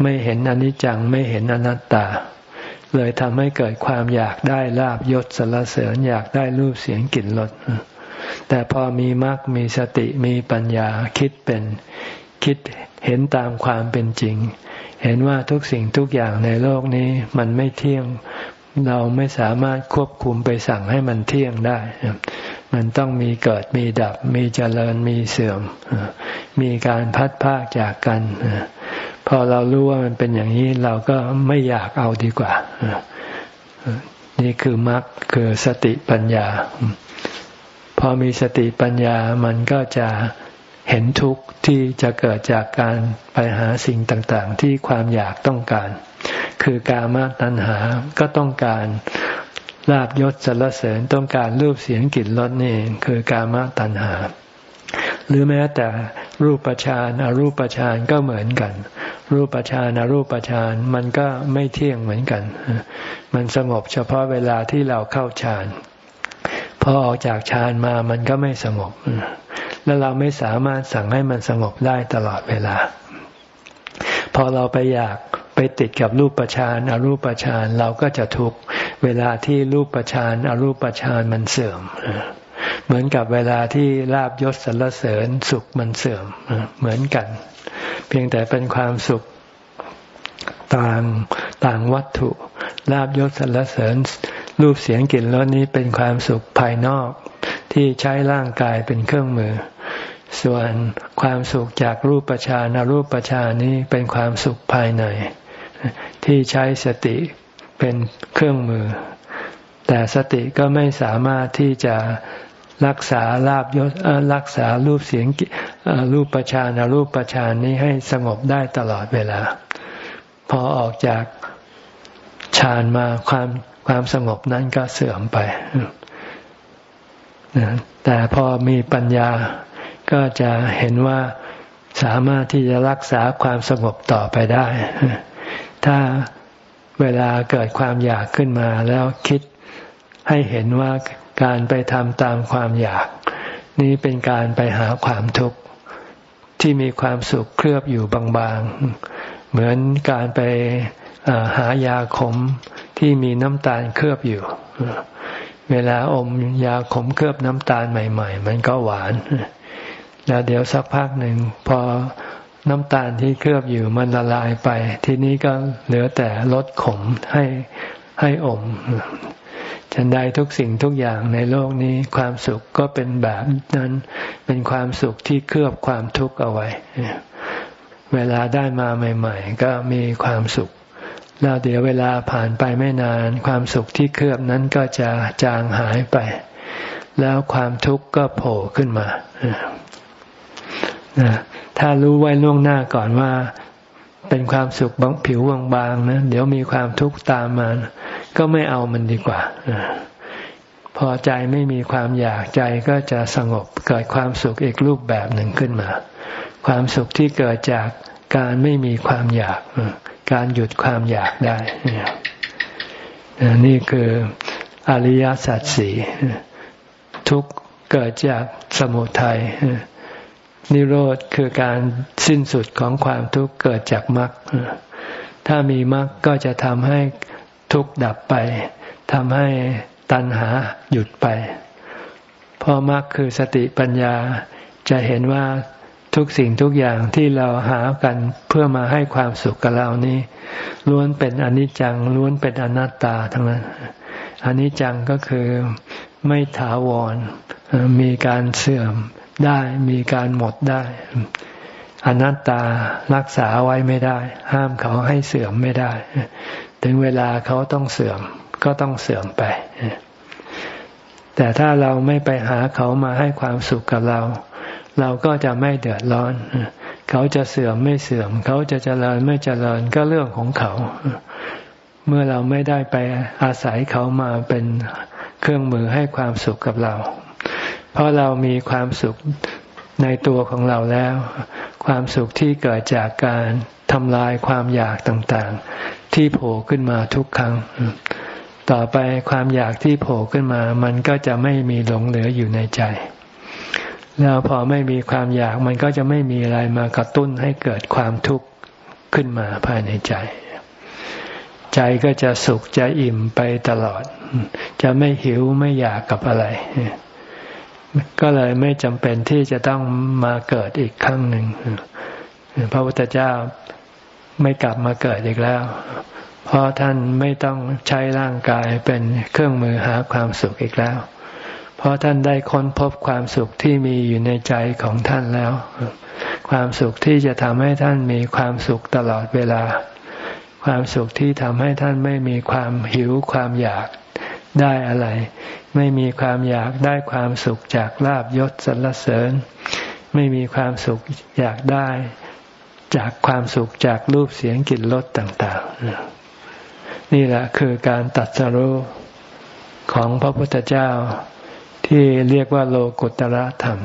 ไม่เห็นอนิจจังไม่เห็นอนัตตา เลยทำให้เกิดความอยากได้ลาบยศสรรเสริญอยากได้รูปเสียงกลิ่นรสแต่พอมีมรรคมีสติมีปัญญาคิดเป็นคิดเห็นตามความเป็นจริง เห็นว่าทุกสิ่งทุกอย่างในโลกนี้มันไม่เที่ยง เราไม่สามารถควบคุมไปสั่งให้มันเที่ยงได้ มันต้องมีเกิดมีดับ มีเจริญมีเสื่อม มีการพัดพากจากกัน พอเรารู้ว่ามันเป็นอย่างนี้เราก็ไม่อยากเอาดีกว่า นี่คือมรรคคือสติปัญญา พอมีสติปัญญามันก็จะ เห็นทุกข์ที่จะเกิดจากการไปหาสิ่งต่างๆ ที่ความอยากต้องการ คือกามาตัณหาก็ต้องการลาบยศสรรเสริญต้องการรูปเสียงกลิ่นรสนี่คือกามาตัณหา หรือแม้แต่รูปฌานอรูปฌานก็เหมือนกัน รูปฌานอรูปฌานมันก็ไม่เที่ยงเหมือนกัน มันสงบเฉพาะเวลาที่เราเข้าฌานพอออกจากฌานมามันก็ไม่สงบ แล้วเราไม่สามารถสั่งให้มันสงบได้ตลอดเวลา พอเราไปอยากไปติดกับรูปฌานอรูปฌานเราก็จะทุกข์เวลาที่รูปฌานอรูปฌานมันเสื่อมเหมือนกับเวลาที่ลาบยศสรรเสริญสุขมันเสื่อมเหมือนกัน เพียงแต่เป็นความสุขต่างต่างวัตถุลาบยศสรรเสริญ รูปเสียงกลิ่นรสนี้เป็นความสุขภายนอก ที่ใช้ร่างกายเป็นเครื่องมือ ส่วนความสุขจากรูปฌานรูปฌานนี้เป็นความสุขภายใน ที่ใช้สติเป็นเครื่องมือ แต่สติก็ไม่สามารถที่จะรักษาลาบยศรักษารูปเสียงรูปประชานรูปประชานนี้ให้สงบได้ตลอดเวลา พอออกจากฌานมาความความสงบนั้นก็เสื่อมไป แต่พอมีปัญญาก็จะเห็นว่าสามารถที่จะรักษาความสงบต่อไปได้ ถ้าเวลาเกิดความอยากขึ้นมาแล้วคิดให้เห็นว่าการไปทำตามความอยาก นี้เป็นการไปหาความทุกข์ที่มีความสุขเคลือบอยู่บางๆ เหมือนการไปหายาขมที่มีน้ำตาลเคลือบอยู่ เวลาอมยาขมเคลือบน้ำตาลใหม่ ๆ มันก็หวาน แล้วเดี๋ยวสักพักหนึ่งพอน้ำตาลที่เคลือบอยู่มันละลายไป ทีนี้ก็เหลือแต่ลดขมให้ให้อมฉันใดทุกสิ่งทุกอย่างในโลกนี้ความสุขก็เป็นแบบนั้น เป็นความสุขที่เคลือบความทุกข์เอาไว้ เวลาได้มาใหม่ ๆ ก็มีความสุข แล้วเดี๋ยวเวลาผ่านไปไม่นาน ความสุขที่เคลือบนั้นก็จะจางหายไป แล้วความทุกข์ก็โผล่ขึ้นมาถ้ารู้ไว้ล่วงหน้าก่อนว่า เป็นความสุขบางผิวบางๆนะเดี๋ยวมีความทุกข์ตามมา ก็ไม่เอามันดีกว่าพอใจไม่มีความอยากใจก็จะสงบเกิดความสุขอีกรูปแบบหนึ่งขึ้นมา ความสุขที่เกิดจากการไม่มีความอยาก การหยุดความอยากได้ นี่คืออริยสัจสี่ทุกเกิดจากสมุทัยนิโรธคือการสิ้นสุดของความทุกข์เกิดจากมรรคถ้ามีมรรคก็จะทำให้ทุกข์ดับไปทำให้ตัณหาหยุดไปเพราะมรรคคือสติปัญญาจะเห็นว่า ทุกสิ่งทุกอย่างที่เราหากันเพื่อมาให้ความสุขกับเรานี้ล้วนเป็นอนิจจังล้วนเป็นอนัตตาทั้งนั้นอนิจจังก็คือไม่ถาวร มีการเสื่อมได้มีการหมดได้ อนัตตารักษาไว้ไม่ได้ ห้ามเขาให้เสื่อมไม่ได้ ถึงเวลาเขาต้องเสื่อมก็ต้องเสื่อมไป แต่ถ้าเราไม่ไปหาเขามาให้ความสุขกับเรา เราก็จะไม่เดือดร้อน เขาจะเสื่อมไม่เสื่อม เขาจะเจริญไม่เจริญก็เรื่องของเขา เมื่อเราไม่ได้ไปอาศัยเขามาเป็นเครื่องมือให้ความสุขกับเรา เพราะเรามีความสุขในตัวของเราแล้ว ความสุขที่เกิดจากการทำลายความอยากต่างๆ ที่โผล่ขึ้นมาทุกครั้ง ต่อไปความอยากที่โผล่ขึ้นมา มันก็จะไม่มีหลงเหลืออยู่ในใจ แล้วพอไม่มีความอยากมันก็จะไม่มีอะไรมากระตุ้นให้เกิดความทุกข์ขึ้นมาภายในใจ ใจก็จะสุขจะอิ่มไปตลอด จะไม่หิวไม่อยากกับอะไร ก็เลยไม่จำเป็นที่จะต้องมาเกิดอีกครั้งหนึ่งพระพุทธเจ้าไม่กลับมาเกิดอีกแล้ว เพราะท่านไม่ต้องใช้ร่างกายเป็นเครื่องมือหาความสุขอีกแล้ว เพราะท่านได้ค้นพบความสุขที่มีอยู่ในใจของท่านแล้ว ความสุขที่จะทำให้ท่านมีความสุขตลอดเวลา ความสุขที่ทำให้ท่านไม่มีความหิวความอยากได้อะไร ไม่มีความอยากได้ความสุขจากลาบยศสรรเสริญ ไม่มีความสุขอยากได้ จากความสุขจากรูปเสียงกลิ่นรสต่างๆ นี่แหละคือการตัดสรุของพระพุทธเจ้า ที่เรียกว่าโลกุตระธรรม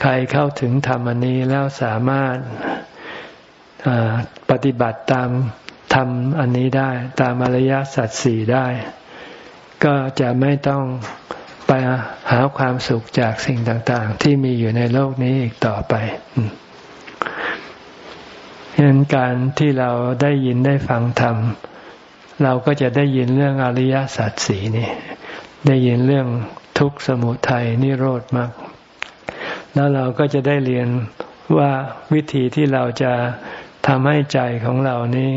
ใครเข้าถึงธรรมอันนี้แล้วสามารถปฏิบัติตามธรรมอันนี้ได้ ตามอริยสัจสี่ได้ ก็จะไม่ต้องไปหาความสุขจากสิ่งต่าง ๆ ที่มีอยู่ในโลกนี้อีกต่อไปฉะนั้นการที่เราได้ยินได้ฟังธรรม เราก็จะได้ยินเรื่องอริยสัจสีนี่ ได้ยินเรื่อง ทุกสมุทัยนิโรธมากแล้วเราก็จะได้เรียนว่าวิธีที่เราจะทำให้ใจของเรานี้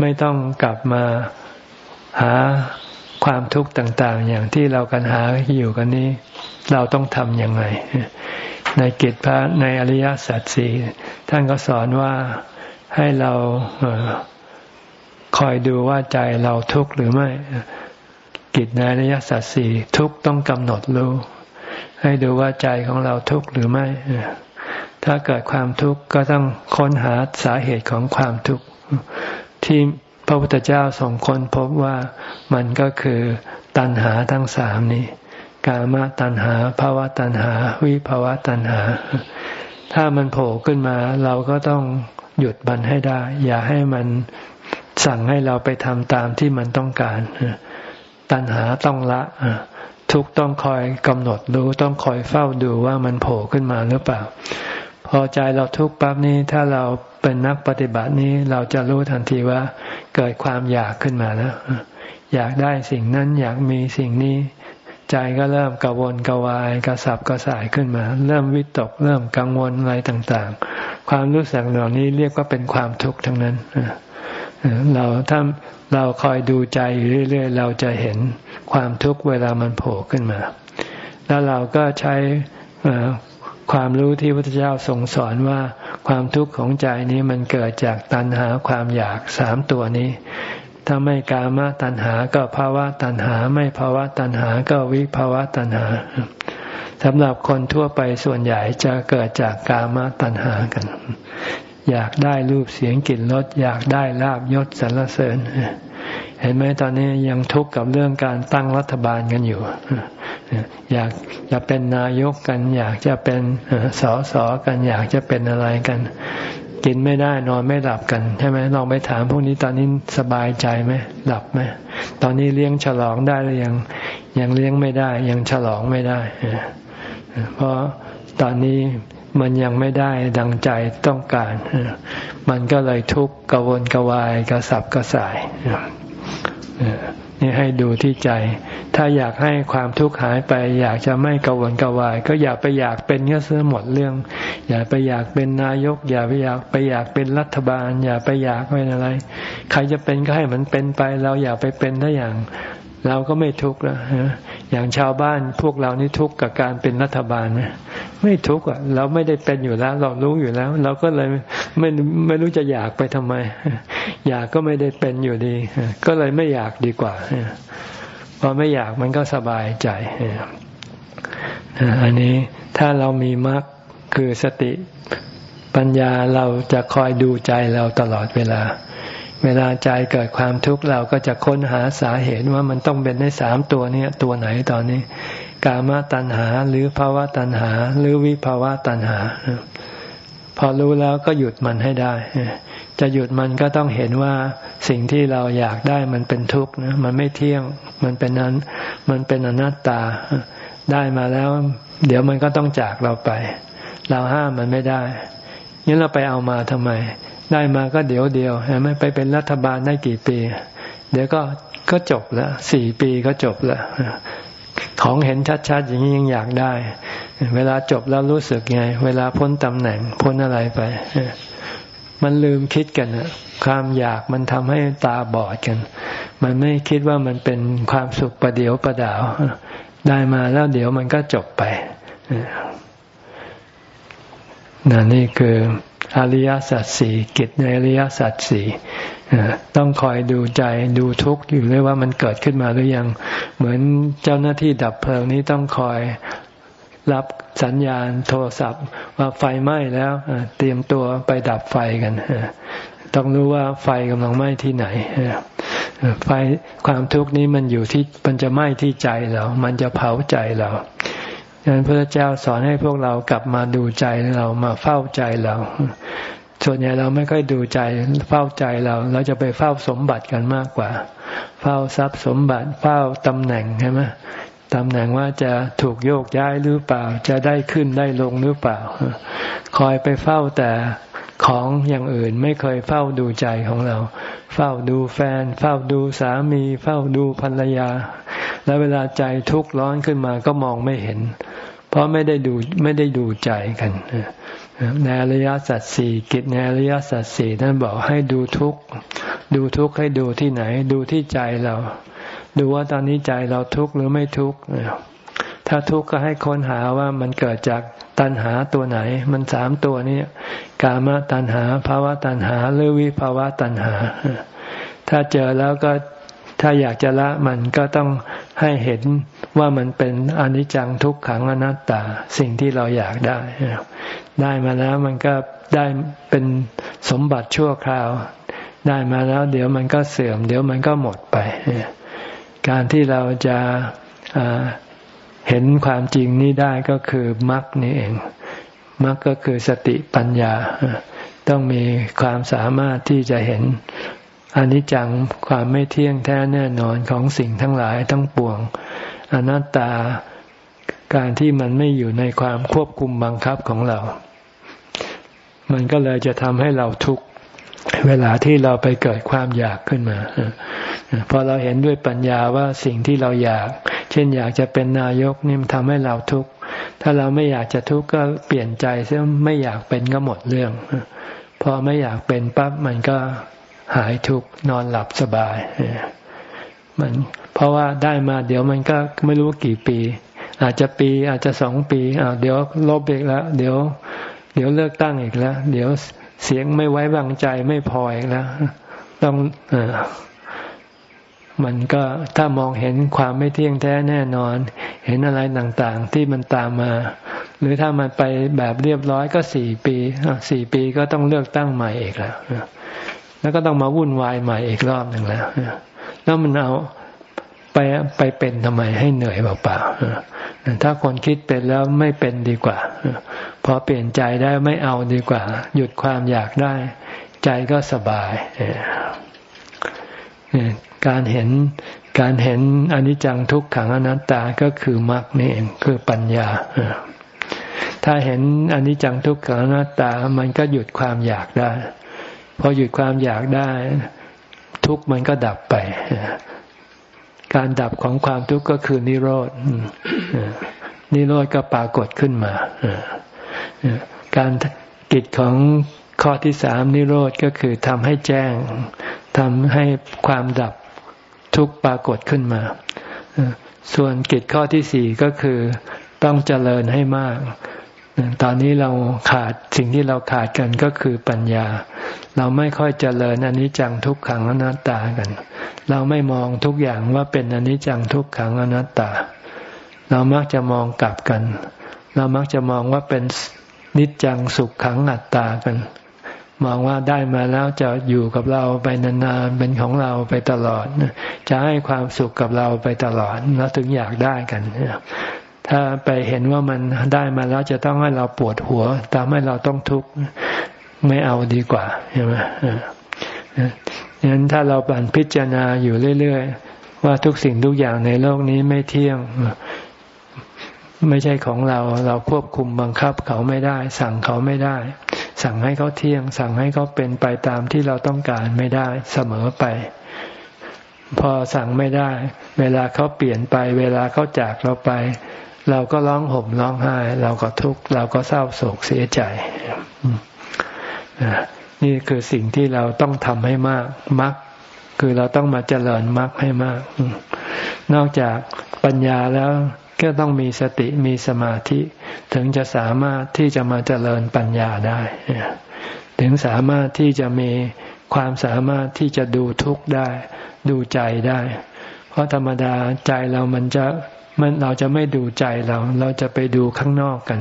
ไม่ต้องกลับมาหาความทุกข์ต่าง ๆ อย่างที่เรากันหาอยู่กันนี้ เราต้องทำยังไง ในกิจพระในอริยสัจสี่ท่านก็สอนว่าให้เราคอยดูว่าใจเราทุกข์หรือไม่ กิจในอริยสัจสี่ทุกต้องกำหนดรู้ ให้ดูว่าใจของเราทุกข์หรือไม่ ถ้าเกิดความทุกข์ก็ต้องค้นหาสาเหตุของความทุกข์ที่พระพุทธเจ้าทรงคนพบว่ามันก็คือตัณหาทั้งสามนี้ กามตัณหาภาวะตัณหา วิภาวะตัณหา ถ้ามันโผล่ขึ้นมา เราก็ต้องหยุดมันให้ได้ อย่าให้มันสั่งให้เราไปทำตามที่มันต้องการ ตัณหาต้องละทุกต้องคอยกำหนดรู้ต้องคอยเฝ้าดูว่ามันโผล่ขึ้นมาหรือเปล่า พอใจเราทุกปั๊บนี้ถ้าเราเป็นนักปฏิบัตินี้เราจะรู้ทันทีว่า เกิดความอยากขึ้นมาแล้วอยากได้สิ่งนั้นอยากมีสิ่งนี้ ใจก็เริ่มกระวนกระวายกระสับกระส่ายขึ้นมา เริ่มวิตกเริ่มกังวลอะไรต่างๆ ความรู้สึกเหล่านี้เรียกว่าเป็นความทุกข์ทั้งนั้นเราถ้า เราคอยดูใจอยู่เรื่อย ๆ เราจะเห็นความทุกข์เวลามันโผล่ขึ้นมา แล้วเราก็ใช้ความรู้ที่พระพุทธเจ้าทรงสอนว่าความทุกข์ของใจนี้มันเกิดจากตัณหาความอยากสามตัวนี้ ถ้าไม่กามตัณหาก็ภาวะตัณหา ไม่ภาวะตัณหาก็วิภาวะตัณหาสำหรับคนทั่วไปส่วนใหญ่จะเกิดจากกามตัณหากัน อยากได้รูปเสียงกลิ่นรสอยากได้ลาบยศสรรเสริญ เห็นไหมตอนนี้ยังทุกข์กับเรื่องการตั้งรัฐบาลกันอยู่ อยากจะเป็นนายกกัน อยากจะเป็นสอสอกัน อยากจะเป็นอะไรกัน กินไม่ได้นอนไม่หลับกันใช่ไหมลองไปถามพวกนี้ตอนนี้สบายใจไหมหลับไหมตอนนี้เลี้ยงฉลองได้หรือยังยังเลี้ยงไม่ได้ ยังฉลองไม่ได้เพราะตอนนี้ มันยังไม่ได้ดังใจต้องการ มันก็เลยทุกข์กวนกวายกระสับกระส่ายนี่ให้ดูที่ใจ ถ้าอยากให้ความทุกข์หายไป อยากจะไม่กวนกวาย ก็อย่าไปอยากเป็นก็เสื้อหมดเรื่อง อย่าไปอยากเป็นนายก อย่าไปอยากไปอยากเป็นรัฐบาล อย่าไปอยากเป็นอะไร ใครจะเป็นก็ให้มันเป็นไป เราอย่าไปเป็นถ้าอย่าง เราก็ไม่ทุกข์แล้ว อย่างชาวบ้านพวกเรานี่ทุกข์กับการเป็นรัฐบาลไหมไม่ทุกข์อะเราไม่ได้เป็นอยู่แล้ว เรารู้อยู่แล้ว เราก็เลยไม่ไม่รู้จะอยากไปทำไม อยากก็ไม่ได้เป็นอยู่ดี ก็เลยไม่อยากดีกว่าพอไม่อยากมันก็สบายใจอันนี้ถ้าเรามีมรรคคือสติปัญญาเราจะคอยดูใจเราตลอดเวลา เวลาใจเกิดความทุกข์เราก็จะค้นหาสาเหตุว่ามันต้องเป็นในสามตัวนี้ตัวไหนตอนนี้ กามตัณหาหรือภาวะตัณหา หรือวิภาวะตัณหา พอรู้แล้วก็หยุดมันให้ได้ จะหยุดมันก็ต้องเห็นว่าสิ่งที่เราอยากได้มันเป็นทุกข์นะมันไม่เที่ยงมันเป็นนั้น มันเป็นอนัตตาได้มาแล้ว เดี๋ยวมันก็ต้องจากเราไป เราห้ามมันไม่ได้งั้นเราไปเอามาทำไม ได้มาก็เดี๋ยวเดียวไหมไปเป็นรัฐบาลได้กี่ปี เดี๋ยวก็ก็จบล้วสี่ปีก็จบล้วของเห็นชัดๆอย่างนี้ยังอยากได้ เวลาจบแล้วรู้สึกไง เวลาพ้นตำแหน่งพ้นอะไรไป มันลืมคิดกันความอยากมันทำให้ตาบอดกัน มันไม่คิดว่ามันเป็นความสุขประเดียวประดาว ได้มาแล้วเดี๋ยวมันก็จบไปนั่นนี่คือ อริยสัจสี่กิจในอริยสัจสี่ต้องคอยดูใจดูทุกข์อยู่เลยว่ามันเกิดขึ้นมาหรือยัง เหมือนเจ้าหน้าที่ดับเพลิงนี้ต้องคอยรับสัญญาณโทรศัพท์ ว่าไฟไหม้แล้วเตรียมตัวไปดับไฟกันต้องรู้ว่าไฟกำลังไหม้ที่ไหนไฟความทุกข์นี้มันอยู่ที่มันจะไหม้ที่ใจเรา มันจะเผาใจเรา นั้นพระเจ้าสอนให้พวกเรากลับมาดูใจเรามาเฝ้าใจเรา ส่วนใหญ่เราไม่ค่อยดูใจเฝ้าใจเรา เราจะไปเฝ้าสมบัติกันมากกว่า เฝ้าทรัพย์สมบัติเฝ้าตำแหน่งใช่ไหมตำแหน่งว่าจะถูกโยกย้ายหรือเปล่า จะได้ขึ้นได้ลงหรือเปล่า คอยไปเฝ้าแต่ ของอย่างอื่นไม่เคยเฝ้าดูใจของเรา เฝ้าดูแฟน เฝ้าดูสามี เฝ้าดูภรรยา แล้วเวลาใจทุกข์ร้อนขึ้นมาก็มองไม่เห็น เพราะไม่ได้ดูไม่ได้ดูใจกันในอริยสัจสี่กิจในอริยสัจสี่ท่านบอกให้ดูทุกข์ดูทุกข์ให้ดูที่ไหน ดูที่ใจเรา ดูว่าตอนนี้ใจเราทุกข์หรือไม่ทุกข์ถ้าทุกข์ก็ให้ค้นหาว่ามันเกิดจาก ตัณหาตัวไหน มันสามตัวนี้กามตัณหาภาวะตัณหาหรือวิภาวะตัณหา ถ้าเจอแล้วก็ถ้าอยากจะละมันก็ต้องให้เห็นว่ามันเป็นอนิจจังทุกขังอนัตตาสิ่งที่เราอยากได้ ได้มาแล้วมันก็ได้เป็นสมบัติชั่วคราว ได้มาแล้ว เดี๋ยวมันก็เสื่อม เดี๋ยวมันก็หมดไป การที่เราจะ เห็นความจริงนี้ได้ก็คือมรรคนี่เองมรรคก็คือสติปัญญา ต้องมีความสามารถที่จะเห็นอนิจจังความไม่เที่ยงแท้แน่นอนของสิ่งทั้งหลายทั้งปวง อนัตตาการที่มันไม่อยู่ในความควบคุมบังคับของเรา มันก็เลยจะทำให้เราทุกข์ เวลาที่เราไปเกิดความอยากขึ้นมาพอเราเห็นด้วยปัญญาว่าสิ่งที่เราอยาก เช่นอยากจะเป็นนายกนี่มันทำให้เราทุกข์ถ้าเราไม่อยากจะทุกข์ก็เปลี่ยนใจเสียไม่อยากเป็นก็หมดเรื่อง พอไม่อยากเป็นปั๊บมันก็หายทุกข์นอนหลับสบายมันเพราะว่าได้มาเดี๋ยวมันก็ไม่รู้กี่ปี อาจจะปีอาจจะสองปีอ่าเดี๋ยวลบอีกแล้ว เดี๋ยว เดี๋ยวเลิกตั้งอีกแล้ว เดี๋ยว เสียงไม่ไว้วางใจไม่พออีกแล้วต้องอมันก็ถ้ามองเห็นความไม่เที่ยงแท้แน่นอน เห็นอะไรต่างๆ ที่มันตามมา หรือถ้ามันไปแบบเรียบร้อยก็สี่ปีสี่ปีก็ต้องเลือกตั้งใหม่อีกแล้วแล้วก็ต้องมาวุ่นวายใหม่อีกรอบหนึ่งแล้วแล้วมันเอา ไปไปเป็นทำไมให้เหนื่อยเปล่าๆถ้าคนคิดเป็นแล้วไม่เป็นดีกว่า พอเปลี่ยนใจได้ไม่เอาดีกว่า หยุดความอยากได้ ใจก็สบายการเห็นการเห็นอนิจจังทุกขังอนัตตาก็คือมรรคนี่เองคือปัญญาถ้าเห็นอนิจจังทุกขังอนัตตา มันก็หยุดความอยากได้ พอหยุดความอยากได้ ทุกมันก็ดับไป การดับของความทุกข์ก็คือนิโรธนิโรธก็ปรากฏขึ้นมาการกิจของข้อที่สามนิโรธก็คือทำให้แจ้งทำให้ความดับทุกปรากฏขึ้นมา ส่วนกิจข้อที่สี่ก็คือต้องเจริญให้มาก ตอนนี้เราขาดสิ่งที่เราขาดกันก็คือปัญญา เราไม่ค่อยเจริญอนิจจังทุกขังอนัตตากัน เราไม่มองทุกอย่างว่าเป็นอนิจจังทุกขังอนัตตา เรามักจะมองกลับกัน เรามักจะมองว่าเป็นนิจจังสุขขังอัตตากัน มองว่าได้มาแล้วจะอยู่กับเราไปนานๆเป็นของเราไปตลอด จะให้ความสุขกับเราไปตลอดแล้วถึงอยากได้กัน ถ้าไปเห็นว่ามันได้มาแล้วจะต้องให้เราปวดหัวทำให้เราต้องทุกข์ไม่เอาดีกว่าใช่ไหมงั้นถ้าเราบันพิจารณาอยู่เรื่อยๆว่าทุกสิ่งทุกอย่างในโลกนี้ไม่เที่ยงไม่ใช่ของเราเราควบคุมบังคับเขาไม่ได้ สั่งเขาไม่ได้ สั่งให้เขาเที่ยง สั่งให้เขาเป็นไปตามที่เราต้องการไม่ได้เสมอไป พอสั่งไม่ได้ เวลาเขาเปลี่ยนไป เวลาเขาจากเราไป เราก็ร้องห่มร้องไห้ เราก็ทุกข์เราก็เศร้าโศกเสียใจนี่คือสิ่งที่เราต้องทำให้มากมักคือเราต้องมาเจริญมรรคให้มาก นอกจากปัญญาแล้วก็ต้องมีสติมีสมาธิ ถึงจะสามารถที่จะมาเจริญปัญญาได้ ถึงสามารถที่จะมีความสามารถที่จะดูทุกข์ได้ ดูใจได้ เพราะธรรมดาใจเรามันจะ มันเราจะไม่ดูใจเรา เราจะไปดูข้างนอกกัน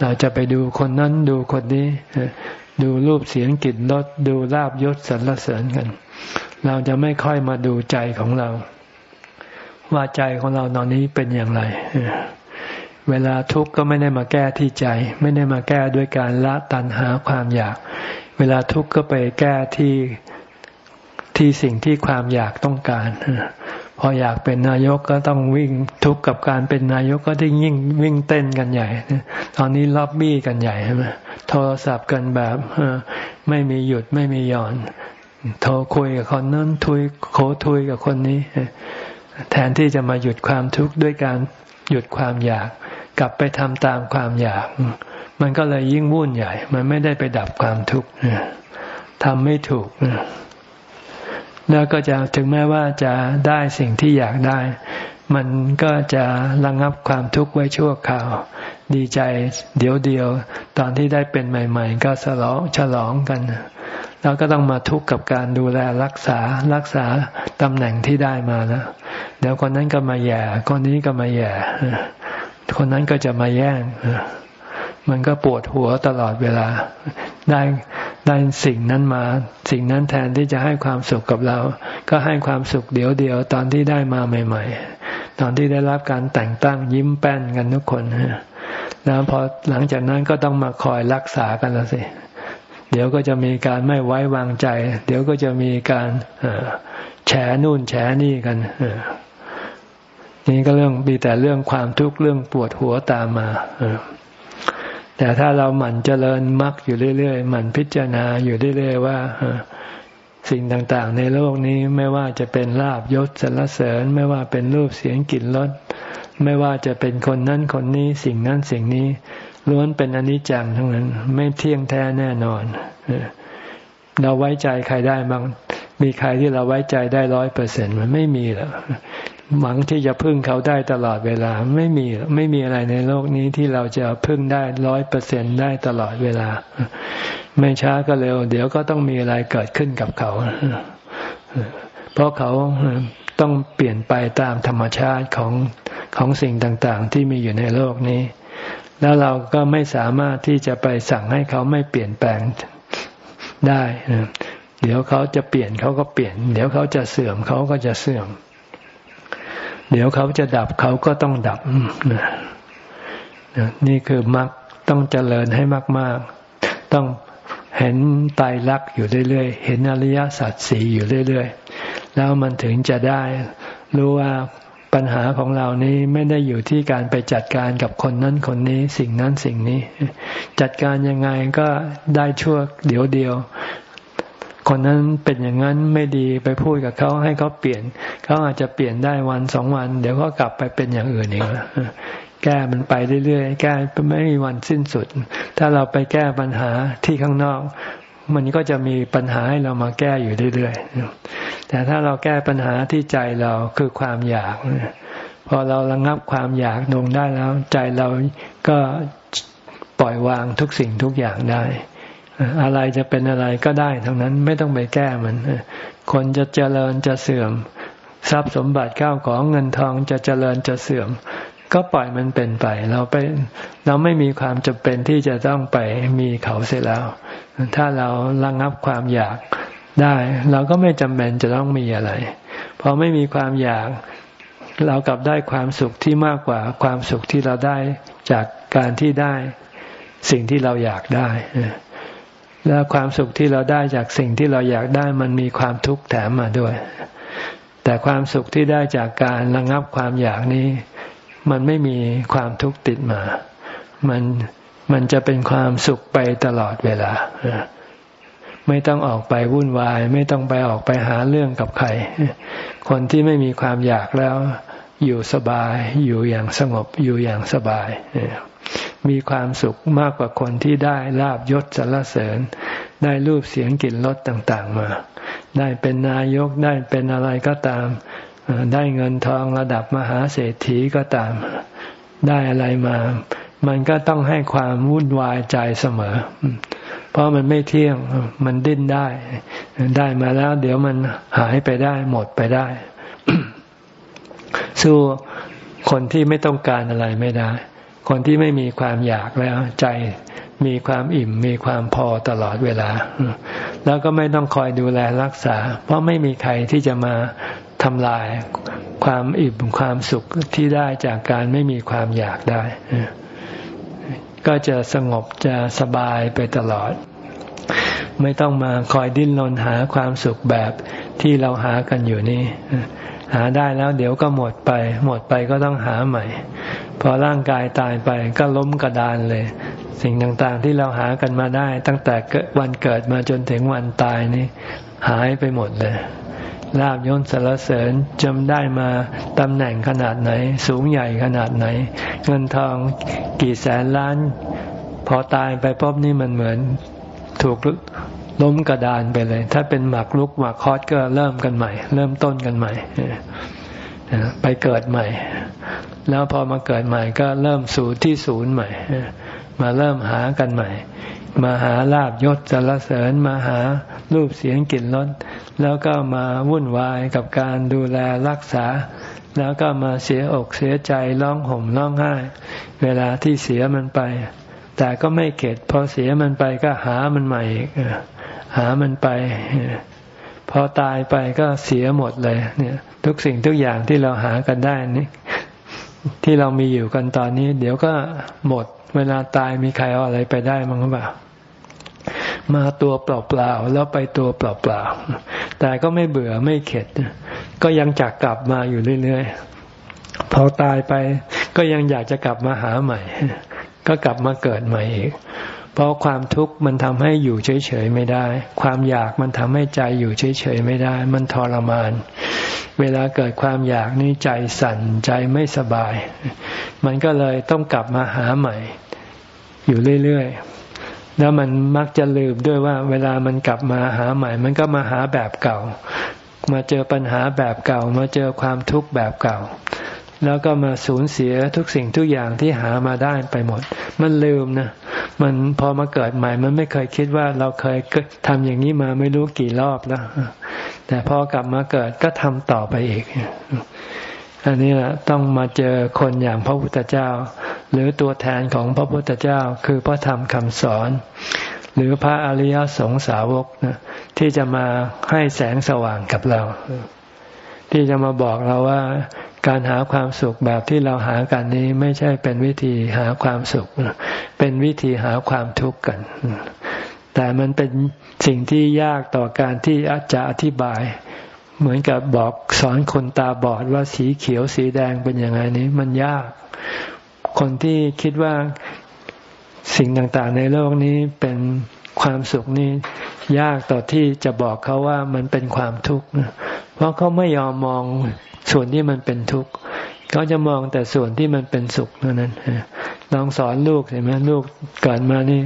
เราจะไปดูคนนั้นดูคนนี้ ดูรูปเสียงกลิ่นรสดูลาบยศสรรเสริญกัน เราจะไม่ค่อยมาดูใจของเรา ว่าใจของเราตอนนี้เป็นอย่างไรเวลาทุกข์ก็ไม่ได้มาแก้ที่ใจ ไม่ได้มาแก้ด้วยการละตัณหาความอยาก เวลาทุกข์ก็ไปแก้ที่ที่สิ่งที่ความอยากต้องการ พออยากเป็นนายกก็ต้องวิ่งทุกข์กับการเป็นนายกก็ได้ยิ่งวิ่งเต้นกันใหญ่ ตอนนี้ล็อบบี้กันใหญ่ใช่ไหมโทรศัพท์กันแบบไม่มีหยุดไม่มีหย่อน โทรคุยกับคนนั้นทุยโคทุยกับคนนี้ แทนที่จะมาหยุดความทุกข์ด้วยการหยุดความอยาก กลับไปทำตามความอยาก มันก็เลยยิ่งวุ่นใหญ่ มันไม่ได้ไปดับความทุกข์ทำไม่ถูก แล้วก็จะถึงแม้ว่าจะได้สิ่งที่อยากได้ มันก็จะระงับความทุกข์ไว้ชั่วคราว ดีใจเดี๋ยวเดียว ตอนที่ได้เป็นใหม่ ๆ ก็ฉลองฉลองกัน แล้วก็ต้องมาทุกข์กับการดูแลรักษารักษาตำแหน่งที่ได้มาแล้วเดี๋ยวคนนั้นก็มาแย่คนนี้ก็มาแย่คนนั้นก็จะมาแย่งมันก็ปวดหัวตลอดเวลา ได้ ได้สิ่งนั้นมา สิ่งนั้นแทนที่จะให้ความสุขกับเรา ก็ให้ความสุขเดี๋ยวเดียวตอนที่ได้มาใหม่ ๆ ตอนที่ได้รับการแต่งตั้งยิ้มแป้นกันทุกคนแล้วพอหลังจากนั้นก็ต้องมาคอยรักษากันแล้วสิเดี๋ยวก็จะมีการไม่ไว้วางใจ เดี๋ยวก็จะมีการแฉนู่นแฉนี่กันนี่ก็เรื่องมีแต่เรื่องความทุกข์เรื่องปวดหัวตามมา แต่ถ้าเราหมั่นเจริญมรรคอยู่เรื่อยๆหมั่นพิจารณาอยู่เรื่อยๆว่าสิ่งต่างๆ ในโลกนี้ไม่ว่าจะเป็นลาบยศสรรเสริญ ไม่ว่าเป็นรูปเสียงกลิ่นรสไม่ว่าจะเป็นคนนั้นคนนี้สิ่งนั้นสิ่งนี้ล้วนเป็นอนิจจังทั้งนั้น ไม่เที่ยงแท้แน่นอนเราไว้ใจใครได้บ้างมีใครที่เราไว้ใจได้ร้อยเปอร์เซ็นมันไม่มีหรอก หวังที่จะพึ่งเขาได้ตลอดเวลาไม่มีไม่มีอะไรในโลกนี้ที่เราจะพึ่งได้ร้อยเปอร์เซ็นได้ตลอดเวลา ไม่ช้าก็เร็ว เดี๋ยวก็ต้องมีอะไรเกิดขึ้นกับเขา เพราะเขาต้องเปลี่ยนไปตามธรรมชาติของของสิ่งต่างๆ ที่มีอยู่ในโลกนี้ แล้วเราก็ไม่สามารถที่จะไปสั่งให้เขาไม่เปลี่ยนแปลงได้ เดี๋ยวเขาจะเปลี่ยนเขาก็เปลี่ยน เดี๋ยวเขาจะเสื่อมเขาก็จะเสื่อม เดี๋ยวเขาจะดับเขาก็ต้องดับนี่คือมรรคต้องเจริญให้มาก ๆ ต้องเห็นตายรักอยู่เรื่อยๆ เห็นอริยสัจสีอยู่เรื่อยๆ แล้วมันถึงจะได้รู้ว่าปัญหาของเรานี้ไม่ได้อยู่ที่การไปจัดการกับคนนั้นคนนี้ สิ่งนั้นสิ่งนี้ จัดการยังไงก็ได้ชั่วเดี๋ยวเดียว คนนั้นเป็นอย่างนั้นไม่ดีไปพูดกับเขาให้เขาเปลี่ยน เขาอาจจะเปลี่ยนได้วันสองวัน เดี๋ยวก็กลับไปเป็นอย่างอื่นอีกแก้มันไปเรื่อยๆ แก้ไม่มีวันสิ้นสุด ถ้าเราไปแก้ปัญหาที่ข้างนอก มันก็จะมีปัญหาให้เรามาแก้อยู่เรื่อยๆ แต่ถ้าเราแก้ปัญหาที่ใจเราคือความอยาก พอเราระงับความอยากลงได้แล้ว ใจเราก็ปล่อยวางทุกสิ่งทุกอย่างได้ อะไรจะเป็นอะไรก็ได้ทั้งนั้นไม่ต้องไปแก้มัน คนจะเจริญจะเสื่อม ทรัพย์สมบัติข้าวของเงินทองจะเจริญจะเสื่อม ก็ปล่อยมันเป็นไป เราไปเราไม่มีความจำเป็นที่จะต้องไปมีเขาเสร็จแล้ว ถ้าเราระงับความอยากได้ เราก็ไม่จำเป็นจะต้องมีอะไรพอไม่มีความอยากเรากลับได้ความสุขที่มากกว่าความสุขที่เราได้จากการที่ได้สิ่งที่เราอยากได้แล้วความสุขที่เราได้จากสิ่งที่เราอยากได้มันมีความทุกข์แถมมาด้วย แต่ความสุขที่ได้จากการระงับความอยากนี้ มันไม่มีความทุกข์ติดมา มันมันจะเป็นความสุขไปตลอดเวลา ไม่ต้องออกไปวุ่นวาย ไม่ต้องไปออกไปหาเรื่องกับใคร คนที่ไม่มีความอยากแล้ว อยู่สบาย อยู่อย่างสงบ อยู่อย่างสบาย มีความสุขมากกว่าคนที่ได้ลาบยศสรรเสริญ ได้รูปเสียงกลิ่นรสต่างๆมา ได้เป็นนายกได้เป็นอะไรก็ตาม ได้เงินทองระดับมหาเศรษฐีก็ตาม ได้อะไรมา มันก็ต้องให้ความวุ่นวายใจเสมอ เพราะมันไม่เที่ยงมันดิ้นได้ ได้มาแล้ว เดี๋ยวมันหายไปได้หมดไปได้สู้คนที่ไม่ต้องการอะไรไม่ได้ คนที่ไม่มีความอยากแล้ว ใจมีความอิ่มมีความพอตลอดเวลา แล้วก็ไม่ต้องคอยดูแลรักษา เพราะไม่มีใครที่จะมาทำลายความอิ่มความสุขที่ได้จากการไม่มีความอยากได้ ก็จะสงบจะสบายไปตลอด ไม่ต้องมาคอยดิ้นรนหาความสุขแบบที่เราหากันอยู่นี่ หาได้แล้วเดี๋ยวก็หมดไป หมดไปก็ต้องหาใหม่ พอร่างกายตายไปก็ล้มกระดานเลย สิ่งต่างๆที่เราหากันมาได้ ตั้งแต่วันเกิดมาจนถึงวันตายนี่หายไปหมดเลยลาบยศสารเสริญจำได้มาตำแหน่งขนาดไหน สูงใหญ่ขนาดไหน เงินทองกี่แสนล้าน พอตายไปพบนี่มันเหมือนถูก ล้มกระดานไปเลย ถ้าเป็นหมากลุกหมากคอสก็เริ่มกันใหม่ เริ่มต้นกันใหม่ไปเกิดใหม่ แล้วพอมาเกิดใหม่ก็เริ่มศูนย์ที่ศูนย์ใหม่ มาเริ่มหากันใหม่ มาหาลาบยศสรรเสริญมาหารูปเสียงกลิ่นรสแล้วก็มาวุ่นวายกับการดูแลรักษา แล้วก็มาเสียอกเสียใจร้องห่มร้องไห้ เวลาที่เสียมันไป แต่ก็ไม่เข็ดพอเสียมันไปก็หามันใหม่ หามันไป พอตายไปก็เสียหมดเลย เนี่ย ทุกสิ่งทุกอย่างที่เราหากันได้นี่ที่เรามีอยู่กันตอนนี้ เดี๋ยวก็หมด เวลาตายมีใครเอาอะไรไปได้มั้งหรือเปล่ามาตัวเปล่าๆแล้วไปตัวเปล่าๆแต่ก็ไม่เบื่อไม่เข็ด ก็ยังจักกลับมาอยู่เรื่อยๆพอตายไป ก็ยังอยากจะกลับมาหาใหม่ ก็กลับมาเกิดใหม่อีก เพราะความทุกข์มันทำให้อยู่เฉยๆไม่ได้ ความอยากมันทำให้ใจอยู่เฉยๆไม่ได้ มันทรมาน เวลาเกิดความอยากนี่ใจสั่นใจไม่สบาย มันก็เลยต้องกลับมาหาใหม่ อยู่เรื่อยๆ แล้วมันมักจะลืมด้วยว่า เวลามันกลับมาหาใหม่ มันก็มาหาแบบเก่า มาเจอปัญหาแบบเก่า มาเจอความทุกข์แบบเก่า แล้วก็มาสูญเสียทุกสิ่งทุกอย่างที่หามาได้ไปหมด มันลืมนะ มันพอมาเกิดใหม่ มันไม่เคยคิดว่าเราเคยทำอย่างนี้มาไม่รู้กี่รอบแล้ว แต่พอกลับมาเกิดก็ทำต่อไปอีก อันนี้แหละต้องมาเจอคนอย่างพระพุทธเจ้า หรือตัวแทนของพระพุทธเจ้า คือพระธรรมคำสอน หรือพระอริยสงสาวกนะที่จะมาให้แสงสว่างกับเราที่จะมาบอกเราว่า การหาความสุขแบบที่เราหากันนี้ไม่ใช่เป็นวิธีหาความสุข เป็นวิธีหาความทุกข์กัน แต่มันเป็นสิ่งที่ยากต่อการที่จะอธิบาย เหมือนกับบอกสอนคนตาบอดว่าสีเขียวสีแดงเป็นยังไงนี้ มันยาก คนที่คิดว่าสิ่งต่างๆในโลกนี้เป็น ความสุขนี่ยากต่อที่จะบอกเขาว่ามันเป็นความทุกข์เพราะเขาไม่ยอมมองส่วนที่มันเป็นทุกข์เขาจะมองแต่ส่วนที่มันเป็นสุขเท่านั้นลองสอนลูกเห็นไหมลูกเกิดมานี่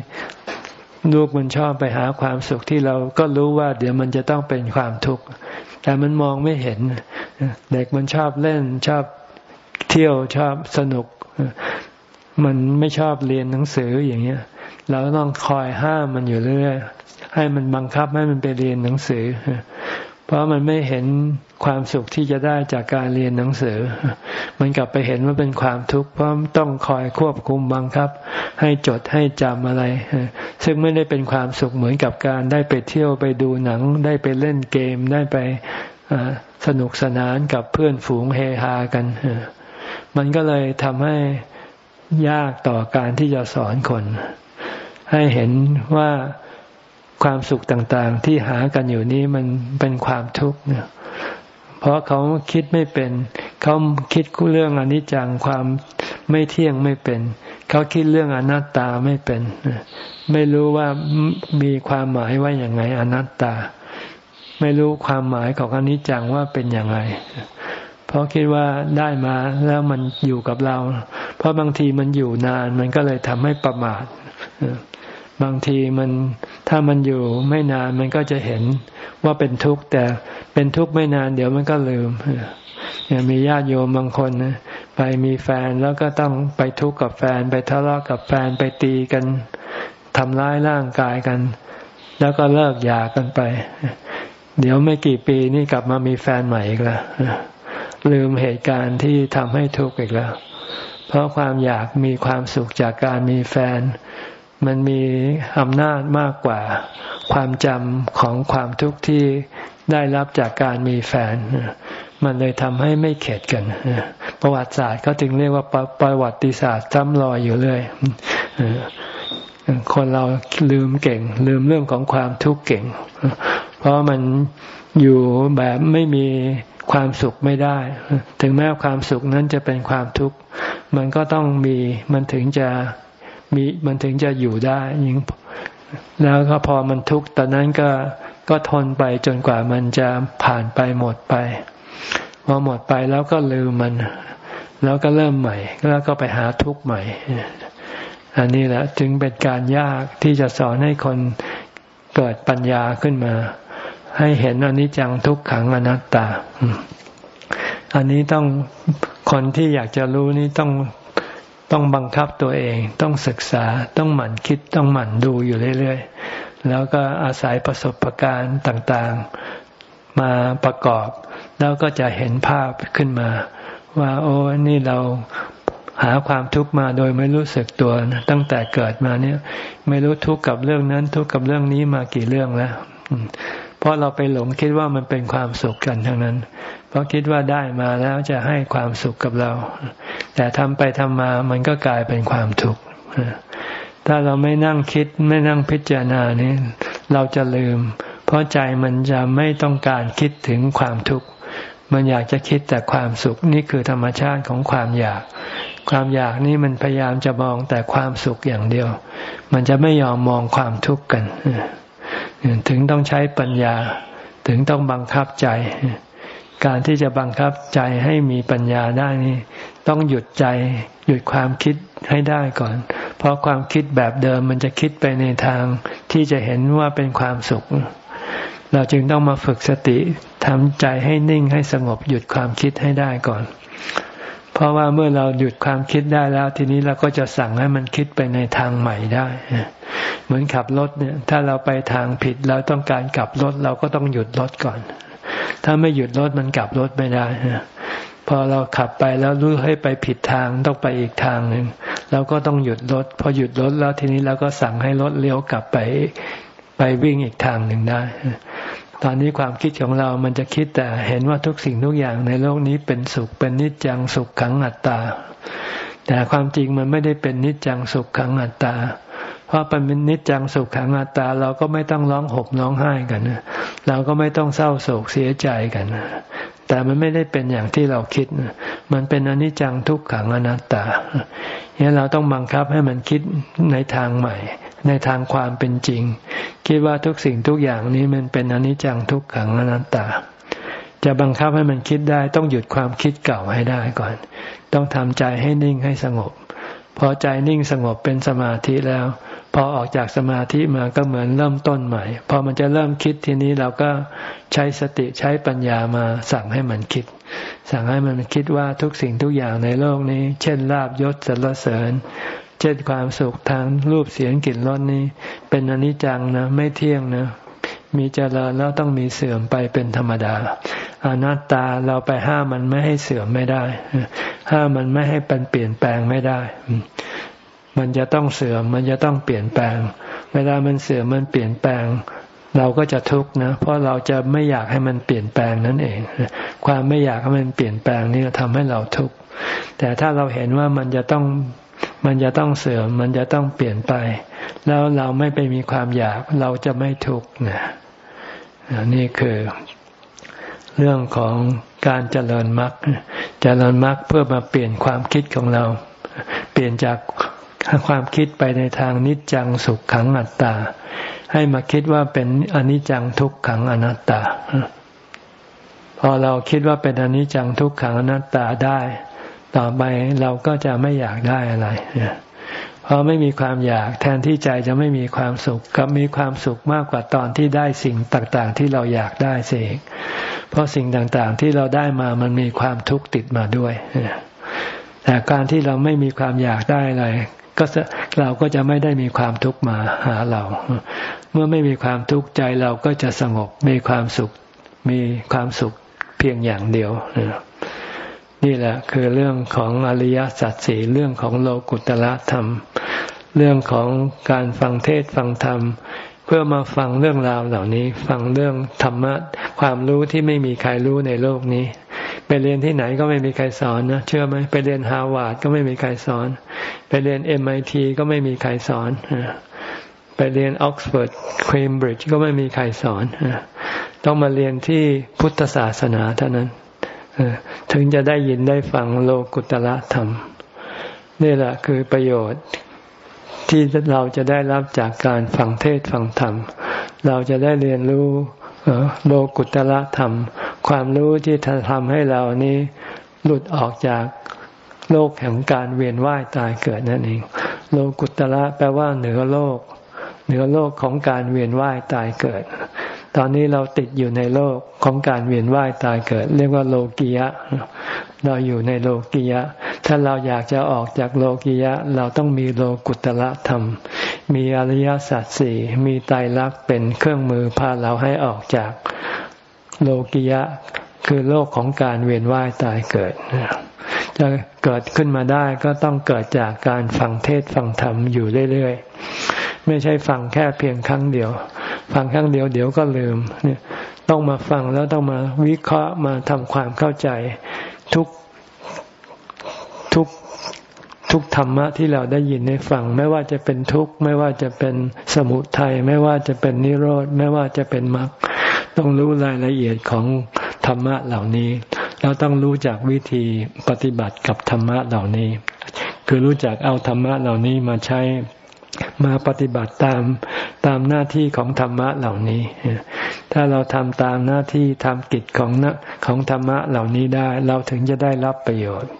ลูกมันชอบไปหาความสุขที่เราก็รู้ว่า เดี๋ยวมันจะต้องเป็นความทุกข์แต่มันมองไม่เห็น เด็กมันชอบเล่นชอบเที่ยวชอบสนุก มันไม่ชอบเรียนหนังสืออย่างเงี้ย เราต้องคอยห้ามมันอยู่เรื่อยให้มันบังคับให้มันไปเรียนหนังสือ เพราะมันไม่เห็นความสุขที่จะได้จากการเรียนหนังสือ มันกลับไปเห็นว่าเป็นความทุกข์เพราะต้องคอยควบคุมบังคับ ให้จดให้จำอะไร ซึ่งไม่ได้เป็นความสุขเหมือนกับการได้ไปเที่ยวไปดูหนัง ได้ไปเล่นเกมได้ไปสนุกสนานกับเพื่อนฝูงเฮฮากัน มันก็เลยทำให้ยากต่อการที่จะสอนคน ให้เห็นว่าความสุขต่างๆ ที่หากันอยู่นี้มันเป็นความทุกข์เนี่ยเพราะเขาคิดไม่เป็น เขาคิดเรื่องอนิจจังความไม่เที่ยงไม่เป็น เขาคิดเรื่องอนัตตาไม่เป็น ไม่รู้ว่ามีความหมายว่าอย่างไงอนัตตา ไม่รู้ความหมายของอนิจจังว่าเป็นอย่างไร เพราะคิดว่าได้มาแล้วมันอยู่กับเรา เพราะบางทีมันอยู่นานมันก็เลยทำให้ประมาท บางทีมันถ้ามันอยู่ไม่นานมันก็จะเห็นว่าเป็นทุกข์แต่เป็นทุกข์ไม่นานเดี๋ยวมันก็ลืมอย่างมีญาติโยมบางคนนะไปมีแฟนแล้วก็ต้องไปทุกข์กับแฟน ไปทะเลาะกับแฟนไปตีกันทำร้ายร่างกายกัน แล้วก็เลิกหย่ากันไป เดี๋ยวไม่กี่ปีนี่กลับมามีแฟนใหม่อีกแล้วลืมเหตุการณ์ที่ทำให้ทุกข์อีกแล้ว เพราะความอยากมีความสุขจากการมีแฟน มันมีอำนาจมากกว่าความจำของความทุกข์ที่ได้รับจากการมีแฟน มันเลยทำให้ไม่เข็ดกัน ประวัติศาสตร์ก็จึงเรียกว่าประวัติศาสตร์ซ้ำรอยอยู่เรื่อยคนเราลืมเก่ง ลืมเรื่องของความทุกข์เก่ง เพราะมันอยู่แบบไม่มีความสุขไม่ได้ ถึงแม้ความสุขนั้นจะเป็นความทุกข์ มันก็ต้องมีมันถึงจะ มีมันถึงจะอยู่ได้ยิ่งแล้วก็พอมันทุกข์ตอนนั้นก็ก็ทนไปจนกว่ามันจะผ่านไปหมดไปพอหมดไปแล้วก็ลืมมัน แล้วก็เริ่มใหม่ แล้วก็ไปหาทุกข์ใหม่ อันนี้แหละจึงเป็นการยากที่จะสอนให้คนเกิดปัญญาขึ้นมา ให้เห็นอนิจจังทุกขังอนัตตา อันนี้ต้องคนที่อยากจะรู้นี่ต้อง ต้องบังคับตัวเองต้องศึกษาต้องหมั่นคิดต้องหมั่นดูอยู่เรื่อยๆ แล้วก็อาศัยประสบการณ์ต่างๆ มาประกอบ แล้วก็จะเห็นภาพขึ้นมา ว่า โอ้นี่เราหาความทุกข์มาโดยไม่รู้สึกตัวนะตั้งแต่เกิดมาเนี่ย ไม่รู้ทุกข์กับเรื่องนั้น ทุกข์กับเรื่องนี้มากี่เรื่องแล้วเพราะเราไปหลงคิดว่ามันเป็นความสุขกันทั้งนั้น ราะคิดว่าได้มาแล้วจะให้ความสุขกับเรา แต่ทำไปทำมามันก็กลายเป็นความทุกข์ถ้าเราไม่นั่งคิดไม่นั่งพิจารณานี้เราจะลืม เพราะใจมันจะไม่ต้องการคิดถึงความทุกข์มันอยากจะคิดแต่ความสุขนี่คือธรรมชาติของความอยาก ความอยากนี่มันพยายามจะมองแต่ความสุขอย่างเดียว มันจะไม่ยอมมองความทุกข์กัน ถึงต้องใช้ปัญญา ถึงต้องบังคับใจ การที่จะบังคับใจให้มีปัญญาได้นี่ต้องหยุดใจหยุดความคิดให้ได้ก่อน เพราะความคิดแบบเดิมมันจะคิดไปในทางที่จะเห็นว่าเป็นความสุข เราจึงต้องมาฝึกสติทำใจให้นิ่งให้สงบหยุดความคิดให้ได้ก่อน เพราะว่าเมื่อเราหยุดความคิดได้แล้ว ทีนี้เราก็จะสั่งให้มันคิดไปในทางใหม่ได้ เหมือนขับรถเนี่ย ถ้าเราไปทางผิดเราต้องการกลับรถเราก็ต้องหยุดรถก่อน ถ้าไม่หยุดรถมันกลับรถไม่ได้พอเราขับไปแล้วรู้ให้ไปผิดทางต้องไปอีกทางหนึ่งเราก็ต้องหยุดรถพอหยุดรถแล้วทีนี้เราก็สั่งให้รถเลี้ยวกลับไปไปวิ่งอีกทางหนึ่งได้ตอนนี้ความคิดของเรามันจะคิดแต่เห็นว่าทุกสิ่งทุกอย่างในโลกนี้เป็นสุขเป็นนิจจังสุขขังอัตตา แต่ความจริงมันไม่ได้เป็นนิจจังสุขขังอัตตา ราะเป็นนิจจังสุขขังอัตตา เราก็ไม่ต้องร้องห่มร้องไห้กันเราก็ไม่ต้องเศร้าโศกเสียใจกันแต่มันไม่ได้เป็นอย่างที่เราคิด มันเป็นอนิจจังทุกขังอนัตตาเนี่ยเราต้องบังคับให้มันคิดในทางใหม่ ในทางความเป็นจริง คิดว่าทุกสิ่งทุกอย่างนี้มันเป็นอนิจจังทุกขังอนัตตา จะบังคับให้มันคิดได้ ต้องหยุดความคิดเก่าให้ได้ก่อน ต้องทำใจให้นิ่งให้สงบ พอใจนิ่งสงบเป็นสมาธิแล้ว พอออกจากสมาธิมาก็เหมือนเริ่มต้นใหม่ พอมันจะเริ่มคิดทีนี้เราก็ใช้สติใช้ปัญญามาสั่งให้มันคิด สั่งให้มันคิดว่าทุกสิ่งทุกอย่างในโลกนี้ เช่นลาบยศสรรเสริญ เช่นความสุขทางรูปเสียงกลิ่นรสนี้ เป็นอนิจจังนะ ไม่เที่ยงนะมีเจริญแล้วต้องมีเสื่อมไปเป็นธรรมดา อนัตตาเราไปห้ามมันไม่ให้เสื่อมไม่ได้ ห้ามมันไม่ให้เป็นเปลี่ยนแปลงไม่ได้ มันจะต้องเสื่อม มันจะต้องเปลี่ยนแปลง เวลามันเสื่อมมันเปลี่ยนแปลง เราก็จะทุกข์นะ เพราะเราจะไม่อยากให้มันเปลี่ยนแปลงนั่นเอง ความไม่อยากให้มันเปลี่ยนแปลงนี่ทำให้เราทุกข์ แต่ถ้าเราเห็นว่ามันจะต้องมันจะต้องเสื่อม มันจะต้องเปลี่ยนไป แล้วเราไม่ไปมีความอยากเราจะไม่ทุกข์นะนี่คือเรื่องของการเจริญมรรคเจริญมรรคเพื่อมาเปลี่ยนความคิดของเรา เปลี่ยนจาก ความคิดไปในทางนิจจังสุขขังอัตตา ให้มาคิดว่าเป็นอนิจจังทุกขังอนัตตา พอเราคิดว่าเป็นอนิจจังทุกขังอนัตตาได้ ต่อไปเราก็จะไม่อยากได้อะไรเพราะไม่มีความอยากแทนที่ใจจะไม่มีความสุขกับมีความสุขมากกว่าตอนที่ได้สิ่งต่างๆ ที่เราอยากได้เสกเพราะสิ่งต่างๆที่เราได้มามันมีความทุกข์ติดมาด้วยแต่การที่เราไม่มีความอยากได้อะไร ก็เราก็จะไม่ได้มีความทุกข์มาหาเรา เมื่อไม่มีความทุกข์ใจเราก็จะสงบมีความสุข มีความสุขเพียงอย่างเดียว นี่แหละคือเรื่องของอริยสัจสี่เรื่องของโลกุตละธรรม เรื่องของการฟังเทศฟังธรรม เพื่อมาฟังเรื่องราวเหล่านี้ ฟังเรื่องธรรมะความรู้ที่ไม่มีใครรู้ในโลกนี้ ไปเรียนที่ไหนก็ไม่มีใครสอนนะเชื่อไหมไปเรียนฮาวาดก็ไม่มีใครสอน ไปเรียน MIT ก็ไม่มีใครสอนไปเรียน Oxford Cambridge ก็ไม่มีใครสอนต้องมาเรียนที่พุทธศาสนาเท่านั้นถึงจะได้ยินได้ฟังโลกุตตรธรรม นี่แหละคือประโยชน์ ที่เราจะได้รับจากการฟังเทศฟังธรรม เราจะได้เรียนรู้โลกุตละธรรม ความรู้ที่ทำให้เรานี้หลุดออกจากโลกแห่งการเวียนว่ายตายเกิดนั่นเอง โลกุตระแปลว่าเหนือโลก เหนือโลกของการเวียนว่ายตายเกิด ตอนนี้เราติดอยู่ในโลกของการเวียนว่ายตายเกิด เรียกว่าโลกียะ เราอยู่ในโลกียะ ถ้าเราอยากจะออกจากโลกียะ เราต้องมีโลกุตระธรรม มีอริยสัจสี่มีไตรลักษณ์เป็นเครื่องมือพาเราให้ออกจากโลกิยะ คือโลกของการเวียนว่ายตายเกิดจะ เกิดขึ้นมาได้ก็ต้องเกิดจากการฟังเทศฟังธรรมอยู่เรื่อยๆ ไม่ใช่ฟังแค่เพียงครั้งเดียว ฟังครั้งเดียวเดี๋ยวก็ลืมเนี่ยต้องมาฟังแล้วต้องมาวิเคราะห์มาทำความเข้าใจทุกทุกทุกธรรมะที่เราได้ยินได้ฟัง ไม่ว่าจะเป็นทุกข์ ไม่ว่าจะเป็นสมุทัยไม่ว่าจะเป็นนิโรธไม่ว่าจะเป็นมรรคต้องรู้รายละเอียดของธรรมะเหล่านี้ เราต้องรู้จักวิธีปฏิบัติกับธรรมะเหล่านี้ คือรู้จักเอาธรรมะเหล่านี้มาใช้มาปฏิบัติตามตามหน้าที่ของธรรมะเหล่านี้ ถ้าเราทำตามหน้าที่ทำกิจของนะของธรรมะเหล่านี้ได้ เราถึงจะได้รับประโยชน์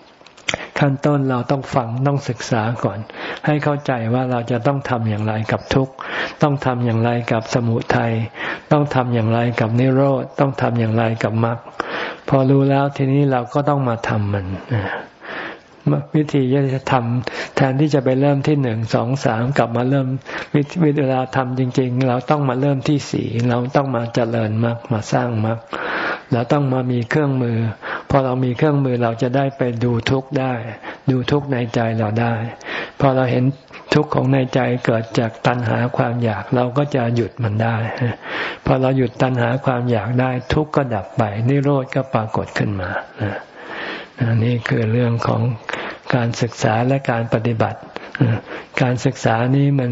ขั้นต้นเราต้องฟังต้องศึกษาก่อน ให้เข้าใจว่าเราจะต้องทำอย่างไรกับทุกข์ ต้องทำอย่างไรกับสมุทัย ต้องทำอย่างไรกับนิโรธ ต้องทำอย่างไรกับมรรค พอรู้แล้วทีนี้เราก็ต้องมาทำมันวิธีจะทำแทนที่จะไปเริ่มที่หนึ่งสองสามกลับมาเริ่มวิเวลาทำจริง ๆ เราต้องมาเริ่มที่สี่เราต้องมาเจริญมรรคมาสร้างมรรคเราต้องมามีเครื่องมือ พอเรามีเครื่องมือเราจะได้ไปดูทุกข์ได้ ดูทุกข์ในใจเราได้ พอเราเห็น ทุกข์ของในใจเกิดจากตัณหาความอยากเราก็จะหยุดมันได้พอเราหยุดตัณหาความอยากได้ ทุกข์ก็ดับไปนิโรธก็ปรากฏขึ้นมานี่คือเรื่องของการศึกษาและการปฏิบัติ การศึกษานี้มัน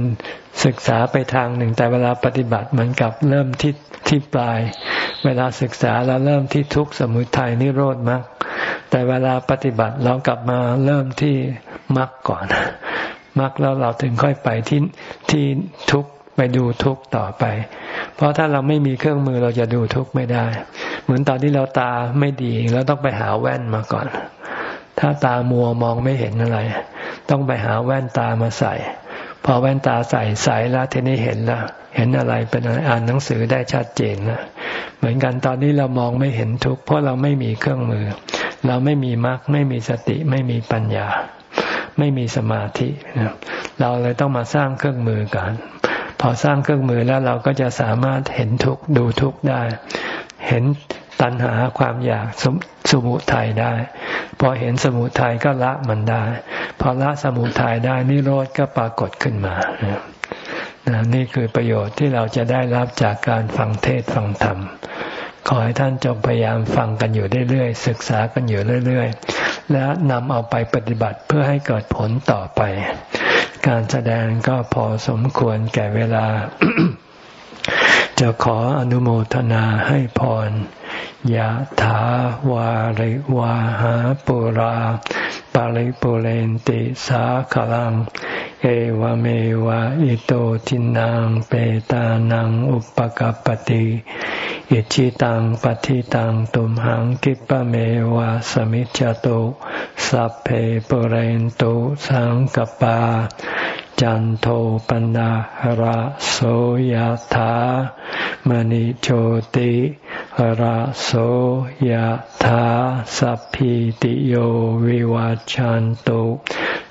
ศึกษาไปทางหนึ่ง แต่เวลาปฏิบัติเหมือนกับเริ่มที่ที่ปลาย เวลาศึกษาเราเริ่มที่ทุกข์สมุทัยนิโรธมรรคแต่เวลาปฏิบัติเรากลับมาเริ่มที่มรรคก่อน มรรคแล้วเราถึงค่อยไปที่ที่ทุกข์ไปดูทุกข์ต่อไป เพราะถ้าเราไม่มีเครื่องมือเราจะดูทุกข์ไม่ได้ เหมือนตอนที่เราตาไม่ดีเราต้องไปหาแว่นมาก่อน ถ้าตามัวมองไม่เห็นอะไร ต้องไปหาแว่นตามาใส่ พอแว่นตาใส่ใส่แล้วทีนี้เห็นแล้วเห็นอะไรเป็นอะไรอ่านหนังสือได้ชัดเจนนะเหมือนกันตอนนี้เรามองไม่เห็นทุกเพราะเราไม่มีเครื่องมือ เราไม่มีมรรคไม่มีสติไม่มีปัญญา ไม่มีสมาธิเราเลยต้องมาสร้างเครื่องมือกันพอสร้างเครื่องมือแล้วเราก็จะสามารถเห็นทุกดูทุกได้ เห็นตัณหาความอยากสสมุทัยได้ พอเห็นสมุทัยก็ละมันได้ พอละสมุทัยได้นิโรธก็ปรากฏขึ้นมานี่คือประโยชน์ที่เราจะได้รับจากการฟังเทศฟังธรรม ขอให้ท่านจงพยายามฟังกันอยู่เรื่อยๆศึกษากันอยู่เรื่อยๆ และนำเอาไปปฏิบัติเพื่อให้เกิดผลต่อไป การแสดงก็พอสมควรแก่เวลา จะขออนุโมทนาให้พรยะถาวาริวาหาปุราปาริปุเรนติสาขลัง เอวเมวะอิโตทินังเปตานังอุปกัปติ อิชิตังปฏิตังตุมหังกิปะเมวะสมิจจตุสัพเพปเรนตุสังกปา จันโทปนะระโสยธามณิโชติระโสยธาสัพพิติโยวิวาจันตุ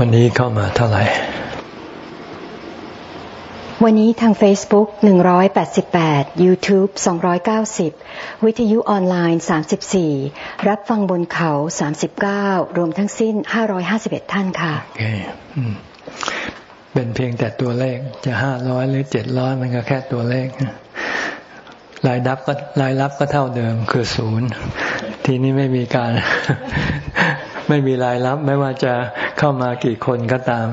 วันนี้เข้ามาเท่าไหร่ วันนี้ทาง Facebook 188 YouTube 290 วิทยุออนไลน์ 34 รับฟังบนเขา 39 รวมทั้งสิ้น 551 ท่านค่ะ โอเคเป็นเพียงแต่ตัวเลขจะห้าร้อยหรือเจ็ดร้อยมันก็แค่ตัวเลขรายรับก็รายรับก็เท่าเดิมคือศูนย์ ทีนี้ไม่มีการ ไม่มีรายรับ ไม่ว่าจะเข้ามากี่คนก็ตาม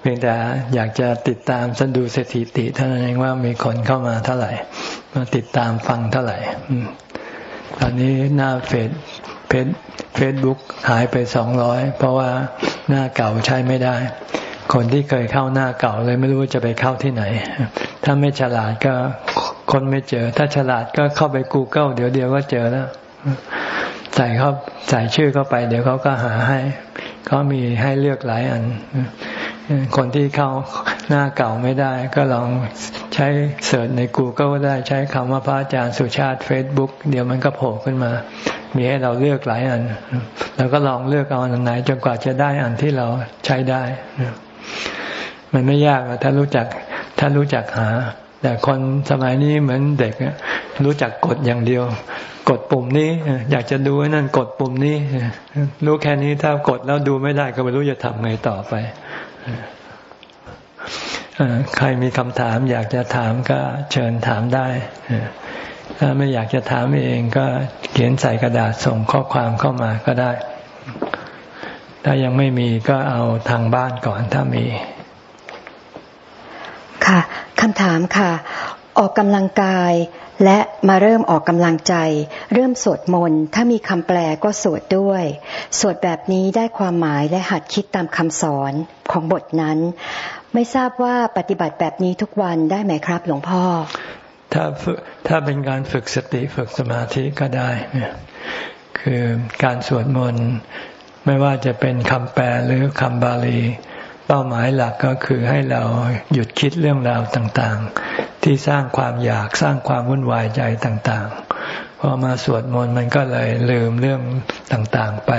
เพียงแต่อยากจะติดตามสันดูสถิติเท่านั้นเองว่ามีคนเข้ามาเท่าไหร่ มาติดตามฟังเท่าไหร่ตอนนี้หน้าเฟซเฟซเฟซบุ๊กหายไปสองร้อยเพราะว่าหน้าเก่าใช้ไม่ได้ คนที่เคยเข้าหน้าเก่าเลยไม่รู้จะไปเข้าที่ไหน ถ้าไม่ฉลาดก็คนไม่เจอ ถ้าฉลาดก็เข้าไป Google เดี๋ยวเดียวก็เจอแล้ว ใส่เข้าใส่ชื่อเข้าไป เดี๋ยวเขาก็หาให้เขามีให้เลือกหลายอัน คนที่เข้าหน้าเก่าไม่ได้ ก็ลองใช้เสิร์ชใน Google ก็ได้ใช้คำว่าพระอาจารย์สุชาติ Facebook เดี๋ยวมันก็โผล่ขึ้นมา มีให้เราเลือกหลายอัน แล้วก็ลองเลือกเอาอันไหนจนกว่าจะได้อันที่เราใช้ได้ มันไม่ยากถ้ารู้จักถ้ารู้จักหา แต่คนสมัยนี้เหมือนเด็กรู้จักกดอย่างเดียว กดปุ่มนี้ อยากจะดูนั่นกดปุ่มนี้รู้แค่นี้ถ้ากดแล้วดูไม่ได้ก็ไม่รู้จะทำไงต่อไปใครมีคำถาม อยากจะถามก็เชิญถามได้ถ้าไม่อยากจะถามเองก็เขียนใส่กระดาษส่งข้อความเข้ามาก็ได้ ถ้ายังไม่มีก็เอาทางบ้านก่อนถ้ามี ค่ะคำถามค่ะ ออกกำลังกาย และมาเริ่มออกกำลังใจ เริ่มสวดมนต์ ถ้ามีคำแปลก็สวดด้วย สวดแบบนี้ได้ความหมายและหัดคิดตามคำสอนของบทนั้น ไม่ทราบว่าปฏิบัติแบบนี้ทุกวันได้ไหมครับ หลวงพ่อ ถ้าถ้าเป็นการฝึกสติฝึกสมาธิก็ได้เนี่ยคือการสวดมนต์ไม่ว่าจะเป็นคำแปลหรือคำบาลีเป้าหมายหลักก็คือให้เราหยุดคิดเรื่องราวต่าง ที่สร้างความอยากสร้างความวุ่นวายใจต่างๆ พอมาสวดมนต์มันก็เลยลืมเรื่องต่างๆไป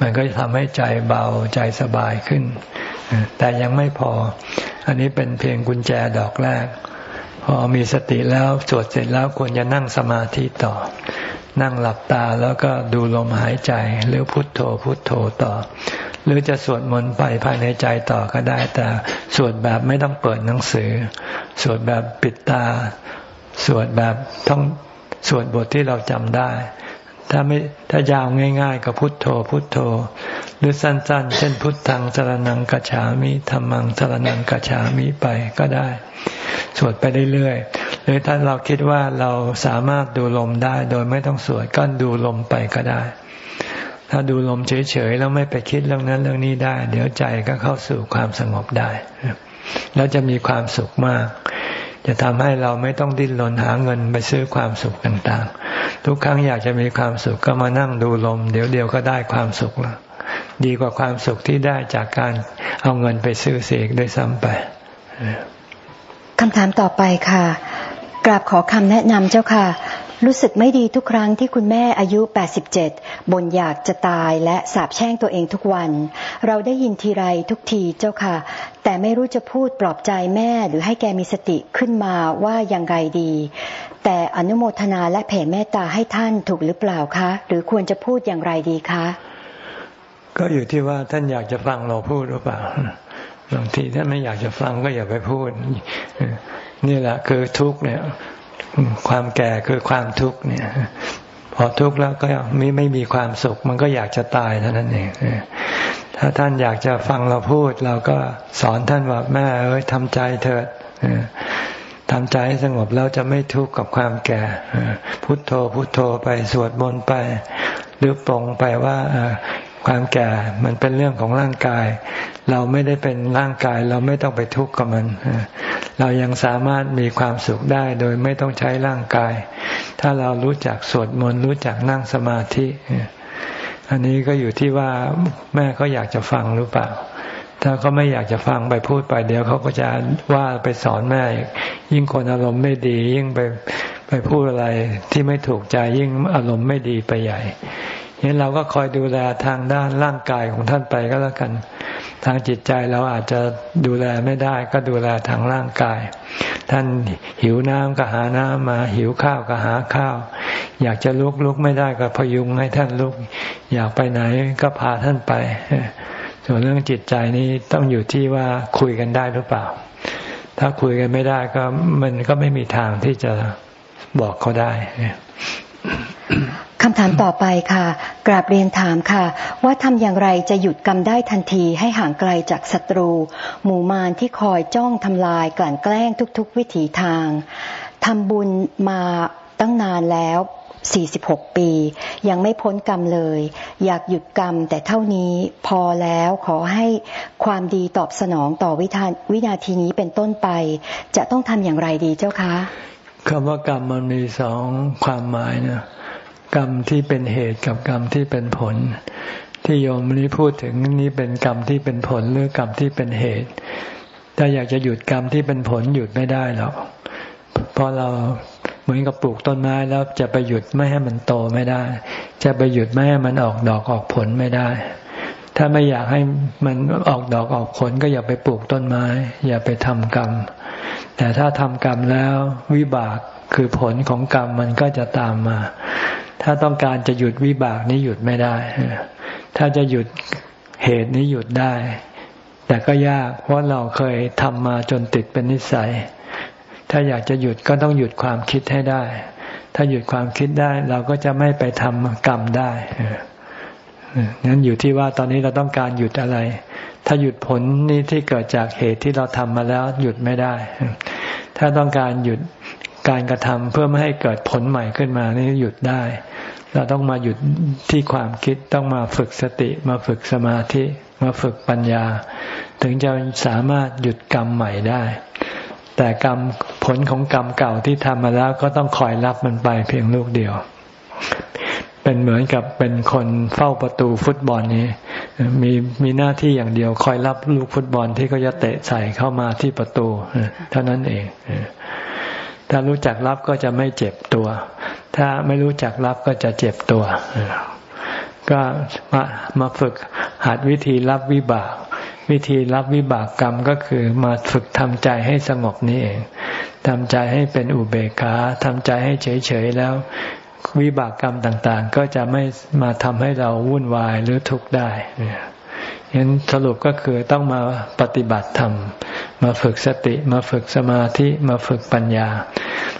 มันก็ทำให้ใจเบาใจสบายขึ้น แต่ยังไม่พอ อันนี้เป็นเพียงกุญแจดอกแรก พอมีสติแล้วสวดเสร็จแล้วควรจะนั่งสมาธิต่อ นั่งหลับตาแล้วก็ดูลมหายใจหรือพุทโธพุทโธต่อ หรือจะสวดมนต์ไปภายในใจต่อก็ได้ แต่สวดแบบไม่ต้องเปิดหนังสือ สวดแบบปิดตา สวดแบบต้องสวดบทที่เราจำได้ ถ้าไม่ถ้ายาวง่าย ๆ ก็พุทโธ พุทโธ หรือสั้น ๆ เช่นพุทธังสรนังกัจฉามิธรรมังสรนังกัจฉามิไปก็ได้ สวดไปเรื่อยๆหรือถ้าเราคิดว่าเราสามารถดูลมได้ โดยไม่ต้องสวดก็ดูลมไปก็ได้ ถ้าดูลมเฉยๆแล้วไม่ไปคิดเรื่องนั้นเรื่องนี้ได้ เดี๋ยวใจก็เข้าสู่ความสงบได้ แล้วจะมีความสุขมาก จะทำให้เราไม่ต้องดิ้นรนหาเงินไปซื้อความสุขต่างๆ ทุกครั้งอยากจะมีความสุขก็มานั่งดูลม เดี๋ยวเดียวก็ได้ความสุขแล้วดีกว่าความสุขที่ได้จากการเอาเงินไปซื้อเสกด้วยซ้ำไปคำถามต่อไปค่ะกราบขอคำแนะนำเจ้าค่ะ รู้สึกไม่ดีทุกครั้งที่คุณแม่อายุ 87 บ่นอยากจะตายและสาบแช่งตัวเองทุกวัน เราได้ยินทีไรทุกทีเจ้าค่ะ แต่ไม่รู้จะพูดปลอบใจแม่หรือให้แกมีสติขึ้นมาว่ายังไงดี แต่อนุโมทนาและแผ่เมตตาให้ท่านถูกหรือเปล่าคะ หรือควรจะพูดอย่างไรดีคะ ก็อยู่ที่ว่าท่านอยากจะฟังเราพูดหรือเปล่าบางทีถ้าไม่อยากจะฟังก็อย่าไปพูด นี่แหละคือทุกเนี่ย ความแก่คือความทุกข์เนี่ย พอทุกข์แล้วก็ไม่ไม่มีความสุข มันก็อยากจะตายเท่านั้นเองถ้าท่านอยากจะฟังเราพูด เราก็สอนท่านว่าแม่เอ้ยทำใจเถิดทำใจให้สงบแล้วจะไม่ทุกข์กับความแก่พุทโธพุทโธไปสวดมนต์ไป หรือปรงไปว่า ความแก่มันเป็นเรื่องของร่างกาย เราไม่ได้เป็นร่างกาย เราไม่ต้องไปทุกข์กับมัน เรายังสามารถมีความสุขได้โดยไม่ต้องใช้ร่างกาย ถ้าเรารู้จักสวดมนต์รู้จักนั่งสมาธิ อันนี้ก็อยู่ที่ว่าแม่เขาอยากจะฟังหรือเปล่า ถ้าเขาไม่อยากจะฟังไปพูดไปเดี๋ยวเขาก็จะว่าไปสอนแม่ยิ่งคนอารมณ์ไม่ดียิ่งไปไปพูดอะไรที่ไม่ถูกใจยิ่งอารมณ์ไม่ดีไปใหญ่ นี้เราก็คอยดูแลทางด้านร่างกายของท่านไปก็แล้วกัน ทางจิตใจเราอาจจะดูแลไม่ได้ ก็ดูแลทางร่างกาย ท่านหิวน้ำก็หาน้ำมา หิวข้าวก็หาข้าว อยากจะลุกลุกไม่ได้ก็พยุงให้ท่านลุก อยากไปไหนก็พาท่านไป ส่วนเรื่องจิตใจนี้ต้องอยู่ที่ว่าคุยกันได้หรือเปล่า ถ้าคุยกันไม่ได้ก็มันก็ไม่มีทางที่จะบอกเขาได้คำถามต่อไปค่ะ กราบเรียนถามค่ะ ว่าทำอย่างไรจะหยุดกรรมได้ทันทีให้ห่างไกลจากศัตรู หมู่มารที่คอยจ้องทำลายกลั่นแกล้งทุก ๆ วิถีทางทำบุญมาตั้งนานแล้ว 46 ปี ยังไม่พ้นกรรมเลย อยากหยุดกรรมแต่เท่านี้พอแล้วขอให้ความดีตอบสนองต่อวิาวินาทีนี้เป็นต้นไป จะต้องทำอย่างไรดีเจ้าคะคำว่ากรรมมันมีสองความหมายนะ กรรมที่เป็นเหตุกับกรรมที่เป็นผล ที่โยมนี้พูดถึงนี้เป็นกรรมที่เป็นผลหรือกรรมที่เป็นเหตุ ถ้าอยากจะหยุดกรรมที่เป็นผลหยุดไม่ได้หรอกเพราะเราเหมือนกับปลูกต้นไม้แล้วจะไปหยุดไม่ให้มันโตไม่ได้ จะไปหยุดไม่ให้มันออกดอกออกผลไม่ได้ ถ้าไม่อยากให้มันออกดอกออกผลก็อย่าไปปลูกต้นไม้ อย่าไปทำกรรม แต่ถ้าทำกรรมแล้ววิบากคือผลของกรรมมันก็จะตามมา ถ้าต้องการจะหยุดวิบากนี้หยุดไม่ได้ ถ้าจะหยุดเหตุนี้หยุดได้ แต่ก็ยากเพราะเราเคยทำมาจนติดเป็นนิสัย ถ้าอยากจะหยุดก็ต้องหยุดความคิดให้ได้ ถ้าหยุดความคิดได้เราก็จะไม่ไปทำกรรมได้นั้นอยู่ที่ว่าตอนนี้เราต้องการหยุดอะไร ถ้าหยุดผลนี้ที่เกิดจากเหตุที่เราทำมาแล้วหยุดไม่ได้ ถ้าต้องการหยุด การกระทำเพื่อไม่ให้เกิดผลใหม่ขึ้นมานี่หยุดได้ เราต้องมาหยุดที่ความคิดต้องมาฝึกสติ มาฝึกสมาธิ มาฝึกปัญญา ถึงจะสามารถหยุดกรรมใหม่ได้ แต่กรรมผลของกรรมเก่าที่ทำมาแล้วก็ต้องคอยรับมันไปเพียงลูกเดียว เป็นเหมือนกับเป็นคนเฝ้าประตูฟุตบอลนี้ มีมีหน้าที่อย่างเดียวคอยรับลูกฟุตบอลที่เขาจะเตะใส่เข้ามาที่ประตูเท่านั้นเอง ถ้ารู้จักรับก็จะไม่เจ็บตัว ถ้าไม่รู้จักรับก็จะเจ็บตัว ก็มามาฝึกหัดวิธีรับวิบาก วิธีรับวิบากกรรมก็คือมาฝึกทำใจให้สงบนี่เองทำใจให้เป็นอุเบกขาทำใจให้เฉยๆแล้ว วิบากกรรมต่างๆ ก็จะไม่มาทำให้เราวุ่นวายหรือทุกข์ได้เห็นสรุปก็คือต้องมาปฏิบัติธรรม มาฝึกสติ มาฝึกสมาธิ มาฝึกปัญญา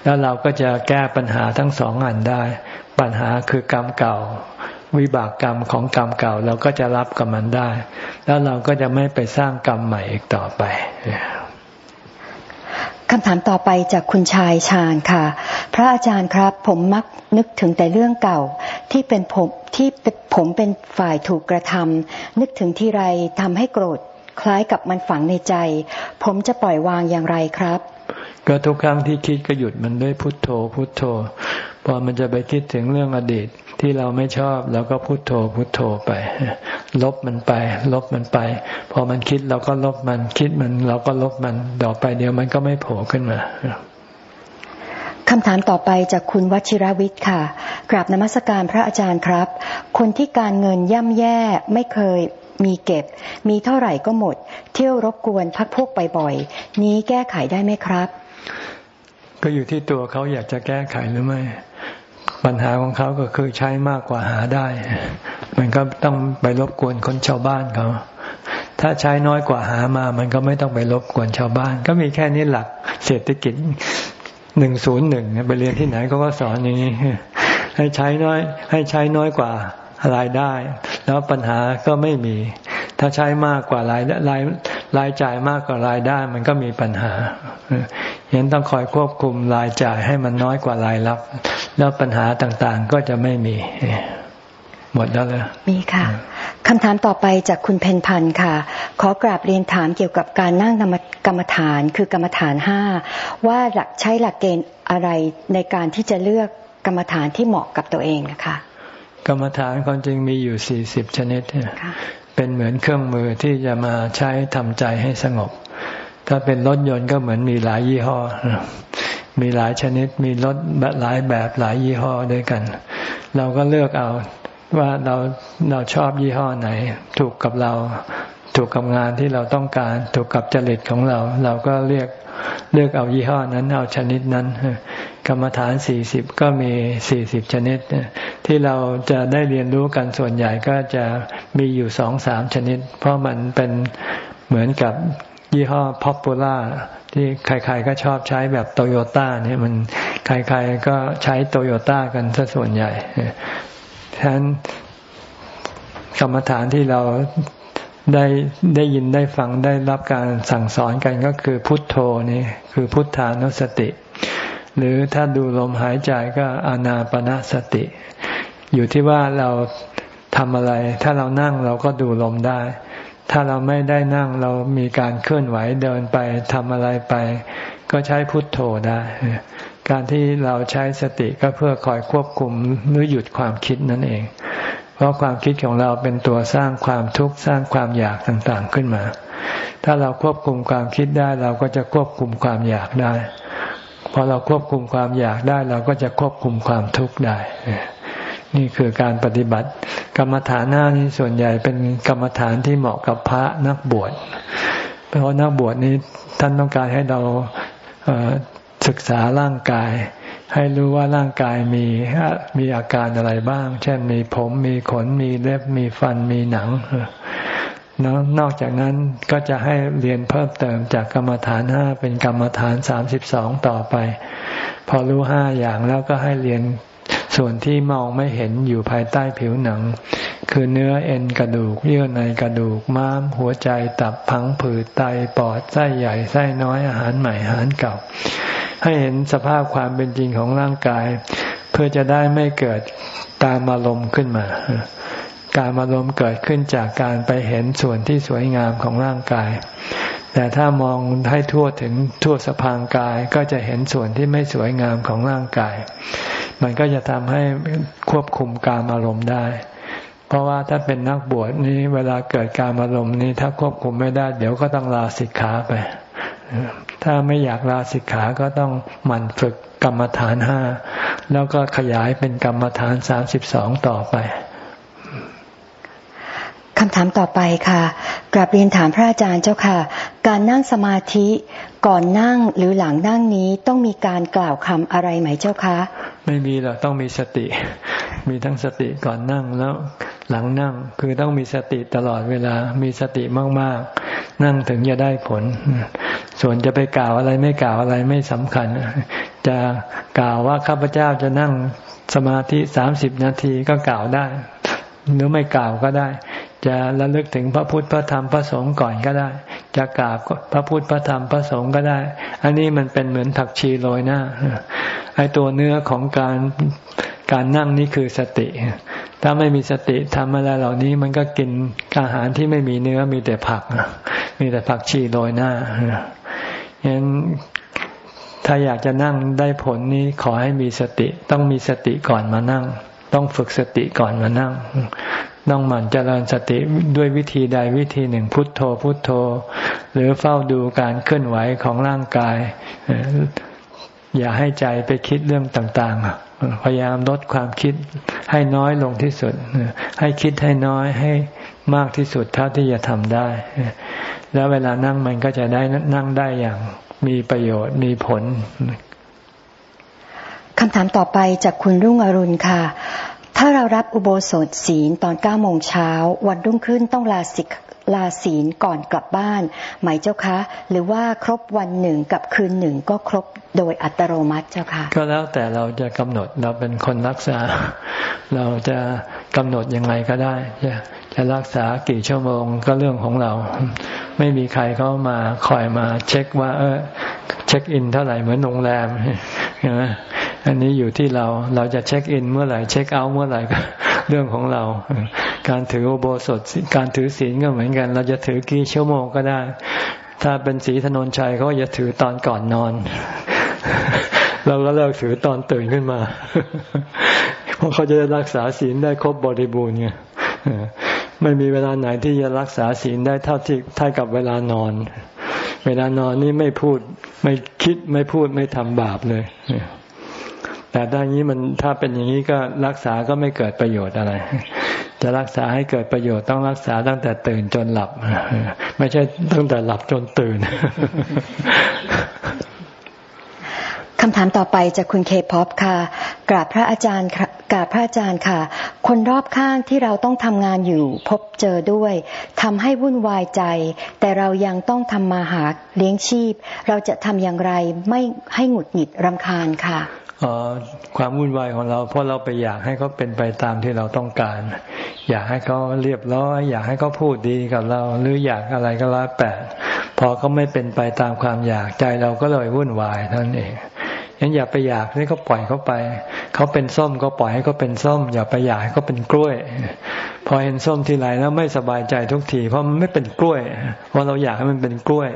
แล้วเราก็จะแก้ปัญหาทั้งสองอันได้ ปัญหาคือกรรมเก่า วิบากกรรมของกรรมเก่า เราก็จะรับกับมันได้ แล้วเราก็จะไม่ไปสร้างกรรมใหม่อีกต่อไป คำถามต่อไปจากคุณชายชาญค่ะ พระอาจารย์ครับ ผมมักนึกถึงแต่เรื่องเก่า ที่เป็นผมที่ผมเป็นฝ่ายถูกกระทำนึกถึงที่ไรทำให้โกรธ คล้ายกับมันฝังในใจ ผมจะปล่อยวางอย่างไรครับ ก็ทุกครั้งที่คิดก็หยุดมันด้วยพุทโธ พุทโธ พอมันจะไปคิดถึงเรื่องอดีต ที่เราไม่ชอบเราก็พุโทโธพุโทโธไป ลบมันไป ลบมันไป พอมันคิดเราก็ลบมันคิดมัน เราก็ลบมันต่อไปเดียวมันก็ไม่โผล่ขึ้นมาคำถามต่อไปจากคุณวชิรวิทย์ค่ะ กราบนมัสการพระอาจารย์ครับ คนที่การเงินย่ำแย่ไม่เคยมีเก็บ มีเท่าไหร่ก็หมด เที่ยวรบกวนพักพวกบ่อยๆ นี้แก้ไขได้ไหมครับ ก็อยู่ที่ตัวเขาอยากจะแก้ไขหรือไม่ ปัญหาของเขาก็คือใช้มากกว่าหาได้ มันก็ต้องไปรบกวนคนชาวบ้านเขา ถ้าใช้น้อยกว่าหามา มันก็ไม่ต้องไปรบกวนชาวบ้าน ก็มีแค่นี้หลักเศรษฐกิจหนึ่งศูนย์หนึ่งไปเรียนที่ไหนเขาก็สอนอย่างนี้ให้ใช้น้อย ให้ใช้น้อยกว่า รายได้ แล้วปัญหาก็ไม่มี ถ้าใช้มากกว่ารายรายรายจ่ายมากกว่ารายได้ มันก็มีปัญหาเห็นต้องคอยควบคุมรายจ่ายให้มันน้อยกว่ารายรับ แล้วปัญหาต่างๆก็จะไม่มี หมดแล้วเลยมีค่ะคำถามต่อไปจากคุณเพนพันธ์ค่ะ ขอกราบเรียนถามเกี่ยวกับการนั่งกรรมฐานคือกรรมฐานห้าว่าหลักใช้หลักเกณฑ์อะไรในการที่จะเลือกกรรมฐานที่เหมาะกับตัวเองนะคะ กรรมฐานความจริงมีอยู่สี่สิบชนิด เป็นเหมือนเครื่องมือที่จะมาใช้ทำใจให้สงบ ถ้าเป็นรถยนต์ก็เหมือนมีหลายยี่ห้อ มีหลายชนิด มีรถหลายแบบหลายยี่ห้อด้วยกัน เราก็เลือกเอาว่าเราเราชอบยี่ห้อไหน ถูกกับเรา ถูกกับงานที่เราต้องการ ถูกกับจริตของเรา เราก็เลือกเลือกเอายี่ห้อนั้นเอาชนิดนั้น กรรมฐานสี่สิบก็มีสี่สิบชนิด ที่เราจะได้เรียนรู้กันส่วนใหญ่ก็จะมีอยู่สองสามชนิด เพราะมันเป็นเหมือนกับยี่ห้อ popular ที่ใครๆก็ชอบใช้แบบโตโยต้าเนี่ยมันใครๆก็ใช้โตโยต้ากันซะส่วนใหญ่ฉะนั้นกรรมฐานที่เรา ได้ได้ยินได้ฟังได้รับการสั่งสอนกันก็คือพุทโธนี่คือพุทธานุสติ หรือถ้าดูลมหายใจก็อนาปนาสติ อยู่ที่ว่าเราทำอะไร ถ้าเรานั่งเราก็ดูลมได้ ถ้าเราไม่ได้นั่งเรามีการเคลื่อนไหวเดินไปทำอะไรไป ก็ใช้พุทโธได้ การที่เราใช้สติก็เพื่อคอยควบคุมหรือหยุดความคิดนั่นเอง เพราะความคิดของเราเป็นตัวสร้างความทุกข์สร้างความอยากต่างๆขึ้นมา ถ้าเราควบคุมความคิดได้เราก็จะควบคุมความอยากได้ พอเราควบคุมความอยากได้เราก็จะควบคุมความทุกข์ได้ นี่คือการปฏิบัติ กรรมฐานหน้านี้ส่วนใหญ่เป็นกรรมฐานที่เหมาะกับพระนักบวช เพราะนักบวชนี้ท่านต้องการให้เราศึกษาร่างกาย ให้รู้ว่าร่างกายมีมีอาการอะไรบ้าง เช่นมีผมมีขนมีเล็บมีฟันมีหนังนอกจากนั้นก็จะให้เรียนเพิ่มเติมจากกรรมฐานห้าเป็นกรรมฐานสามสิบสองต่อไป พอรู้ห้าอย่างแล้วก็ให้เรียนส่วนที่มองไม่เห็นอยู่ภายใต้ผิวหนัง คือเนื้อเอ็นกระดูก เยื่อในกระดูกม้าม หัวใจตับพังผืดไตปอดไส้ใหญ่ไส้น้อยอาหารใหม่อาหารเก่า ให้เห็นสภาพความเป็นจริงของร่างกาย เพื่อจะได้ไม่เกิดตามอารมณ์ขึ้นมา การอารมณ์เกิดขึ้นจากการไปเห็นส่วนที่สวยงามของร่างกาย แต่ถ้ามองให้ทั่วถึงทั่วสะพางกายก็จะเห็นส่วนที่ไม่สวยงามของร่างกาย มันก็จะทำให้ควบคุมการอารมณ์ได้ เพราะว่าถ้าเป็นนักบวชนี้เวลาเกิดการอารมณ์นี้ถ้าควบคุมไม่ได้ เดี๋ยวก็ต้องลาสิกขาไป ถ้าไม่อยากลาสิกขาก็ต้องหมั่นฝึกกรรมฐานห้าแล้วก็ขยายเป็นกรรมฐานสามสิบสองต่อไปคำถามต่อไปค่ะกราบเรียนถามพระอาจารย์เจ้าค่ะ การนั่งสมาธิก่อนนั่งหรือหลังนั่งนี้ต้องมีการกล่าวคำอะไรไหมเจ้าคะ ไม่มีหรอกต้องมีสติ มีทั้งสติก่อนนั่งแล้ว หลังนั่งคือต้องมีสติตลอดเวลา มีสติมากๆ นั่งถึงจะได้ผล ส่วนจะไปกล่าวอะไรไม่กล่าวอะไรไม่สำคัญ จะกล่าวว่าข้าพเจ้าจะนั่งสมาธิสามสิบนาทีก็กล่าวได้ หรือไม่กล่าวก็ได้ จะระลึกถึงพระพุทธพระธรรมพระสงฆ์ก่อนก็ได้ จะกราบพระพุทธพระธรรมพระสงฆ์ก็ได้ อันนี้มันเป็นเหมือนผักชีโรยหน้าไอตัวเนื้อของการ การนั่งนี่คือสติ ถ้าไม่มีสติทำอะไรเหล่านี้มันก็กินอาหารที่ไม่มีเนื้อมีแต่ผัก มีแต่ผักชีโรยหน้าฉะนั้นถ้าอยากจะนั่งได้ผลนี้ขอให้มีสติ ต้องมีสติก่อนมานั่ง ต้องฝึกสติก่อนมานั่ง ต้องหมั่นเจริญสติด้วยวิธีใดวิธีหนึ่งพุทโธพุทโธ หรือเฝ้าดูการเคลื่อนไหวของร่างกาย อย่าให้ใจไปคิดเรื่องต่างๆ พยายามลดความคิดให้น้อยลงที่สุด ให้คิดให้น้อยให้มากที่สุดเท่าที่จะทำได้ แล้วเวลานั่งมันก็จะได้นั่งได้อย่างมีประโยชน์มีผลคำถามต่อไปจากคุณรุ่งอรุณค่ะ ถ้าเรารับอุโบสถศีลตอนเก้าโมงเช้า วันรุ่งขึ้นต้องลาสิก ลาศีลก่อนกลับบ้าน ไหมเจ้าคะ หรือว่าครบวันหนึ่งกับคืนหนึ่งก็ครบโดยอัตโนมัติเจ้าค่ะก็แล้วแต่เราจะกำหนดเราเป็นคนรักษา เราจะกำหนดยังไงก็ได้ จะรักษากี่ชั่วโมงก็เรื่องของเรา ไม่มีใครเขามาคอยมา เช็คว่า เออ เช็คอินเท่าไหร่เหมือนโรงแรมใช่ไหมอันนี้อยู่ที่เราเราจะเช็คอินเมื่อไหร่ เช็คเอาท์เมื่อไหร่ก็เรื่องของเรา การถือโอโบสถการถือศีลก็เหมือนกัน เราจะถือกี่ชั่วโมงก็ได้ ถ้าเป็นสีถนนชัยเขาจะถือตอนก่อนนอน เราก็เลิกถือตอนตื่นขึ้นมา เพราะเขาจะรักษาศีลได้ครบบริบูรณ์ไง ไม่มีเวลาไหนที่จะรักษาศีลได้เท่าที่เท่ากับเวลานอน เวลานอนนี่ไม่พูดไม่คิดไม่พูดไม่ทำบาปเลย แต่ถ้านนี้มันถ้าเป็นอย่างนี้ก็รักษาก็ไม่เกิดประโยชน์อะไร จะรักษาให้เกิดประโยชน์ต้องรักษาตั้งแต่ตื่นจนหลับ ไม่ใช่ตั้งแต่หลับจนตื่น คำถามต่อไปจากคุณเคพอปค่ะกราบพระอาจารย์กราบพระอาจารย์ค่ะ คนรอบข้างที่เราต้องทำงานอยู่พบเจอด้วยทำให้วุ่นวายใจ แต่เรายังต้องทำมาหาเลี้ยงชีพ เราจะทำอย่างไรไม่ให้หงุดหงิดรำคาญค่ะความวุ่นวายของเราเพราะเราไปอยากให้เขาเป็นไปตามที่เราต้องการ อยากให้เขาเรียบร้อย อยากให้เขาพูดดีกับเรา หรืออยากอะไรก็แล้วแต่พอเขาไม่เป็นไปตามความอยากใจเราก็เลยวุ่นวายท่านเอง งั้นอย่าไปอยากให้เขาปล่อยเขาไป เขาเป็นส้มก็ปล่อยให้เขาเป็นส้ม อย่าไปอยากให้เขาเป็นกล้วย พอเห็นส้มทีไรแล้วไม่สบายใจทุกที เพราะมันไม่เป็นกล้วย เพราะเราอยากให้มันเป็นกล้วย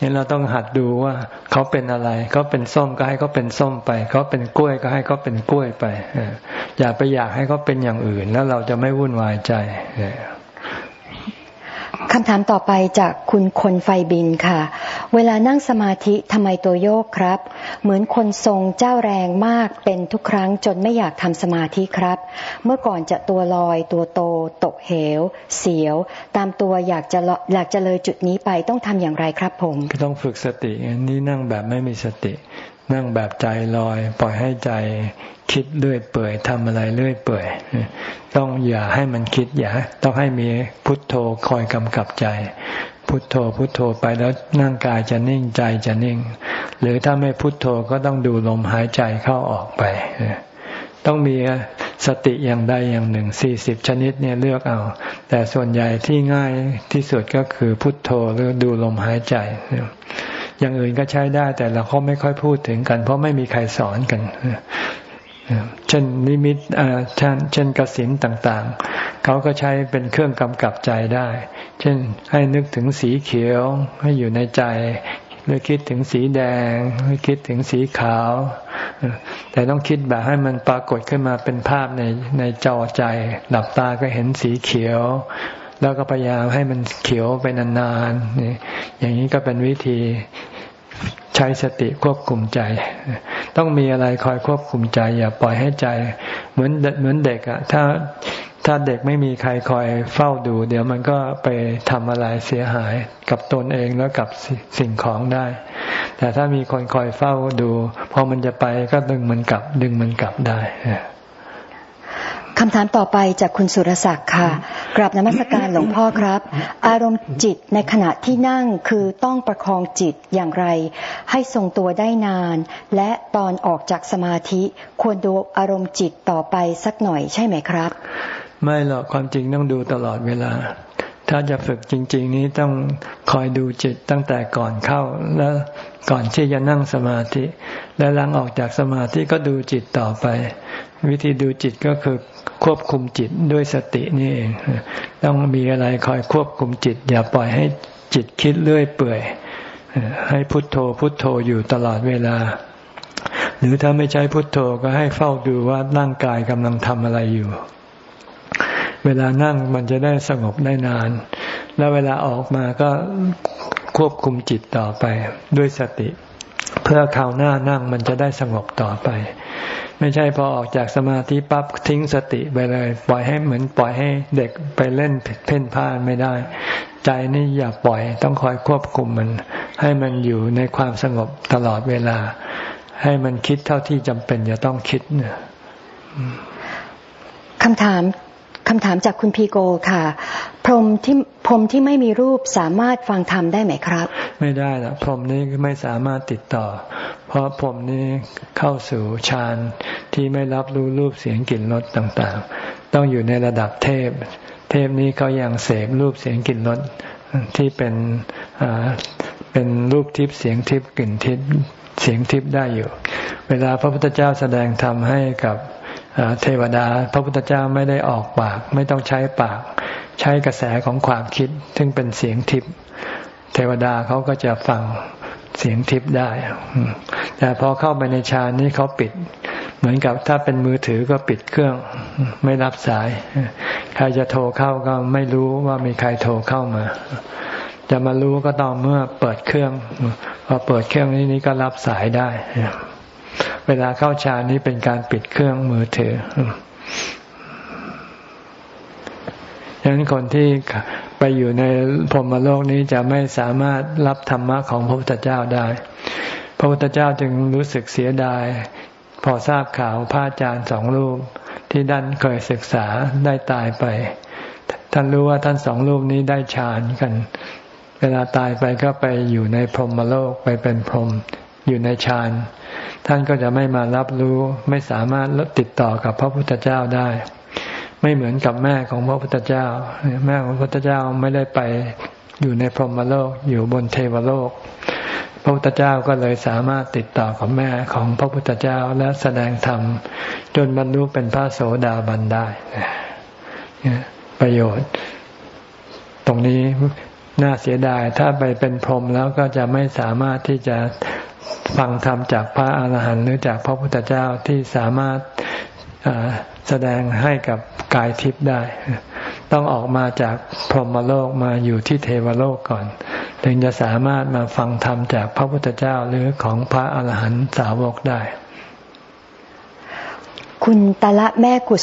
งั้นเราต้องหัดดูว่า เขาเป็นอะไร เขาเป็นส้มก็ให้เขาเป็นส้มไป เขาเป็นกล้วยก็ให้เขาเป็นกล้วยไป อย่าไปอยากให้เขาเป็นอย่างอื่น แล้วเราจะไม่วุ่นวายใจ คำถามต่อไปจากคุณคนไฟบินค่ะ เวลานั่งสมาธิทำไมตัวโยกครับ เหมือนคนทรงเจ้าแรงมากเป็นทุกครั้งจนไม่อยากทำสมาธิครับ เมื่อก่อนจะตัวลอยตัวโต ตกเหว เสียว ตามตัวอยากจะอยากจะเลยจุดนี้ไปต้องทำอย่างไรครับผม ก็ต้องฝึกสตินี่นั่งแบบไม่มีสติ นั่งแบบใจลอย ปล่อยให้ใจคิดเลื่อยเปื่อยทำอะไรเลื่อยเปื่อย ต้องอย่าให้มันคิดอย่าต้องให้มีพุทโธคอยกำกับใจ พุทโธพุทโธไปแล้วนั่งกายจะนิ่งใจจะนิ่ง หรือถ้าไม่พุทโธก็ต้องดูลมหายใจเข้าออกไป ต้องมีสติอย่างใดอย่างหนึ่งสี่สิบชนิดเนี่ยเลือกเอา แต่ส่วนใหญ่ที่ง่ายที่สุดก็คือพุทโธหรือดูลมหายใจ อย่างอื่นก็ใช้ได้แต่เราก็ไม่ค่อยพูดถึงกัน เพราะไม่มีใครสอนกัน เช่นนิมิตเช่นเช่นกสินต่างๆ เขาก็ใช้เป็นเครื่องกำกับใจได้ เช่นให้นึกถึงสีเขียวให้อยู่ในใจหรือคิดถึงสีแดงหรือคิดถึงสีขาว แต่ต้องคิดแบบให้มันปรากฏขึ้นมาเป็นภาพในในจอใจ หลับตาก็เห็นสีเขียว แล้วก็พยายามให้มันเขียวไปนานๆนี่อย่างนี้ก็เป็นวิธี ใช้สติควบคุมใจ ต้องมีอะไรคอยควบคุมใจ อย่าปล่อยให้ใจ เหมือนเหมือนเด็กอะถ้าถ้าเด็กไม่มีใครคอยเฝ้าดู เดี๋ยวมันก็ไปทำอะไรเสียหายกับตนเองแล้วกับสิ่งของได้ แต่ถ้ามีคนคอยเฝ้าดู พอมันจะไปก็ดึงมันกลับ ดึงมันกลับได้ คำถามต่อไปจากคุณสุรศักดิ์ค่ะ กราบนมัสการหลวงพ่อครับ อารมณ์จิตในขณะที่นั่งคือต้องประคองจิตอย่างไร ให้ทรงตัวได้นาน และตอนออกจากสมาธิควรดูอารมณ์จิตต่อไปสักหน่อยใช่ไหมครับ ไม่หรอกความจริงต้องดูตลอดเวลา ถ้าจะฝึกจริง ๆ นี้ต้องคอยดูจิตตั้งแต่ก่อนเข้า แล้วก่อนที่จะนั่งสมาธิ และหลังออกจากสมาธิก็ดูจิตต่อไป วิธีดูจิตก็คือควบคุมจิตด้วยสตินี่เอง ต้องมีอะไรคอยควบคุมจิต อย่าปล่อยให้จิตคิดเลื่อยเปื่อย ให้พุทโธพุทโธอยู่ตลอดเวลา หรือถ้าไม่ใช้พุทโธก็ให้เฝ้าดูว่าร่างกายกำลังทำอะไรอยู่ เวลานั่งมันจะได้สงบได้นาน แล้วเวลาออกมาก็ควบคุมจิตต่อไปด้วยสติ เพื่อคราวหน้านั่งมันจะได้สงบต่อไป ไม่ใช่พอออกจากสมาธิปั๊บทิ้งสติไปเลย ปล่อยให้เหมือนปล่อยให้เด็กไปเล่นเพ่นพ่านไม่ได้ ใจนี่อย่าปล่อยต้องคอยควบคุมมัน ให้มันอยู่ในความสงบตลอดเวลา ให้มันคิดเท่าที่จำเป็นจะต้องคิดเนี่ยคำถาม คำถามจากคุณพีโกค่ะ พรมที่พรมที่ไม่มีรูปสามารถฟังธรรมได้ไหมครับ ไม่ได้ละพรมนี้ไม่สามารถติดต่อ เพราะพรมนี้เข้าสู่ฌานที่ไม่รับรู้รูปเสียงกลิ่นรสต่างๆ ต้องอยู่ในระดับเทพ เทพนี้เขายังเสพรูปเสียงกลิ่นรสที่เป็นเป็นรูปทิพย์เสียงทิพย์กลิ่นทิพย์เสียงทิพย์ได้อยู่ เวลาพระพุทธเจ้าแสดงธรรมให้กับ เทวดา พระพุทธเจ้าไม่ได้ออกปาก ไม่ต้องใช้ปาก ใช้กระแสของความคิด ซึ่งเป็นเสียงทิพย์เทวดาเขาก็จะฟังเสียงทิพย์ได้ แต่พอเข้าไปในฌานนี้เขาปิด เหมือนกับถ้าเป็นมือถือก็ปิดเครื่อง ไม่รับสาย ใครจะโทรเข้าก็ไม่รู้ว่ามีใครโทรเข้ามา จะมารู้ก็ต้องเมื่อเปิดเครื่อง พอเปิดเครื่องนี้นี้ก็รับสายได้ เวลาเข้าฌานนี้เป็นการปิดเครื่องมือถือดังนั้นคนที่ไปอยู่ในพรมโลกนี้จะไม่สามารถรับธรรมะของพระพุทธเจ้าได้ พระพุทธเจ้าจึงรู้สึกเสียดาย พอทราบข่าวพระอาจารย์สองรูป ที่ดันเคยศึกษาได้ตายไป ท่านรู้ว่าท่านสองรูปนี้ได้ฌานกัน เวลาตายไปก็ไปอยู่ในพรหมโลกไปเป็นพรหม อยู่ในฌานท่านก็จะไม่มารับรู้ไม่สามารถติดต่อกับพระพุทธเจ้าได้ ไม่เหมือนกับแม่ของพระพุทธเจ้า แม่ของพระพุทธเจ้าไม่ได้ไปอยู่ในพรหมโลกอยู่บนเทวโลก พระพุทธเจ้าก็เลยสามารถติดต่อกับแม่ของพระพุทธเจ้าและแสดงธรรม จนบรรลุเป็นพระโสดาบันได้ประโยชน์ ตรงนี้น่าเสียดายถ้าไปเป็นพรหมแล้วก็จะไม่สามารถที่จะ ฟังธรรมจากพระอาหารหันต์หรือจากพระพุทธเจ้าที่สามารถแสดงให้กับกายทิพย์ได้ ต้องออกมาจากพรหมโลกมาอยู่ที่เทวโลกก่อน ถึงจะสามารถมาฟังธรรมจากพระพุทธเจ้าหรือของพระอาหารหันต์สาวกได้ คุณตาละแม่กุ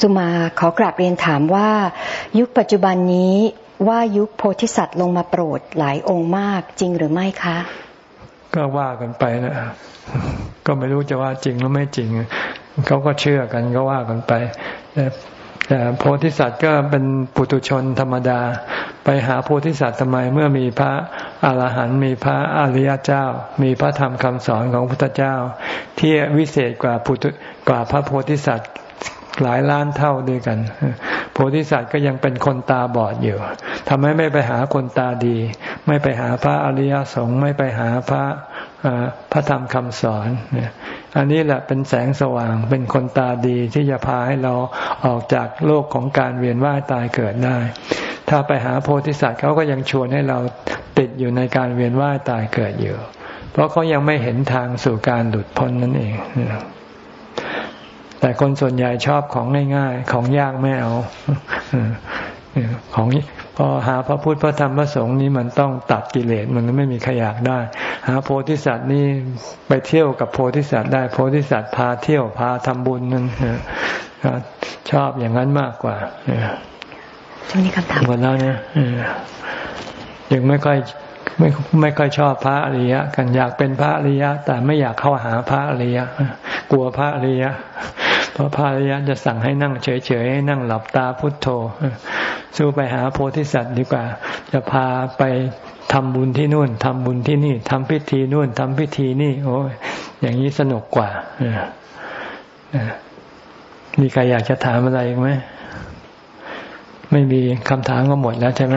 สุมาขอกราบเรียนถามว่า ยุคปัจจุบันนี้ว่ายุคโพธิสัตว์ลงมาโปรดหลายองค์มากจริงหรือไม่คะ ก็ว่ากันไปนะก็ไม่รู้จะว่าจริงหรือไม่จริงเขาก็เชื่อกันก็ว่ากันไปแต่โพธิสัตว์ก็เป็นปุตุชนธรรมดา ไปหาโพธิสัตว์ทำไมเมื่อมีพระอาหารหันต์มีพระอริยเจ้า มีพระธรรมคำสอนของพระพุทธเจ้า ที่วิเศษกว่าปุตุกว่าพระโพธิสัตว์ หลายล้านเท่าด้วยกัน โพธิสัตว์ก็ยังเป็นคนตาบอดอยู่ทำไมไม่ไปหาคนตาดี ไม่ไปหาพระอริยสงฆ์ไม่ไปหาพระพระธรรมคำสอนอันนี้แหละเป็นแสงสว่างเป็นคนตาดีที่จะพาให้เราออกจากโลกของการเวียนว่ายตายเกิดได้ ถ้าไปหาโพธิสัตว์เขาก็ยังชวนให้เราติดอยู่ในการเวียนว่ายตายเกิดอยู่ เพราะเขายังไม่เห็นทางสู่การหลุดพ้นนั่นเอง แต่คนส่วนใหญ่ชอบของง่ายๆ ของยากไม่เอาของพอหาพระพุทธพระธรรมพระสงฆ์นี้มันต้องตัดกิเลสมันไม่มีใครอยากได้ หาโพธิสัตว์นี่ไปเที่ยวกับโพธิสัตว์ได้โพธิสัตว์พาเที่ยวพาทำบุญนั่นชอบอย่างนั้นมากกว่าช่วงนี้คำถามหมดแล้วเนี่ยยังไม่ค่อย ไม่ไม่ค่อยชอบพระอริยะ กันอยากเป็นพระอริยะ แต่ไม่อยากเข้าหาพระอริยะ กลัวพระอริยะ เพราะพระอริยะจะสั่งให้นั่งเฉยๆให้นั่งหลับตาพุทโธสู้ไปหาโพธิสัตว์ดีกว่า จะพาไปทำบุญที่นู่นทำบุญที่นี่ทำพิธีนู่นทำพิธีนี่ โอ้ยอย่างนี้สนุกกว่ามีใครอยากจะถามอะไรอีกไหมไม่มีคำถามก็หมดแล้วใช่ไหม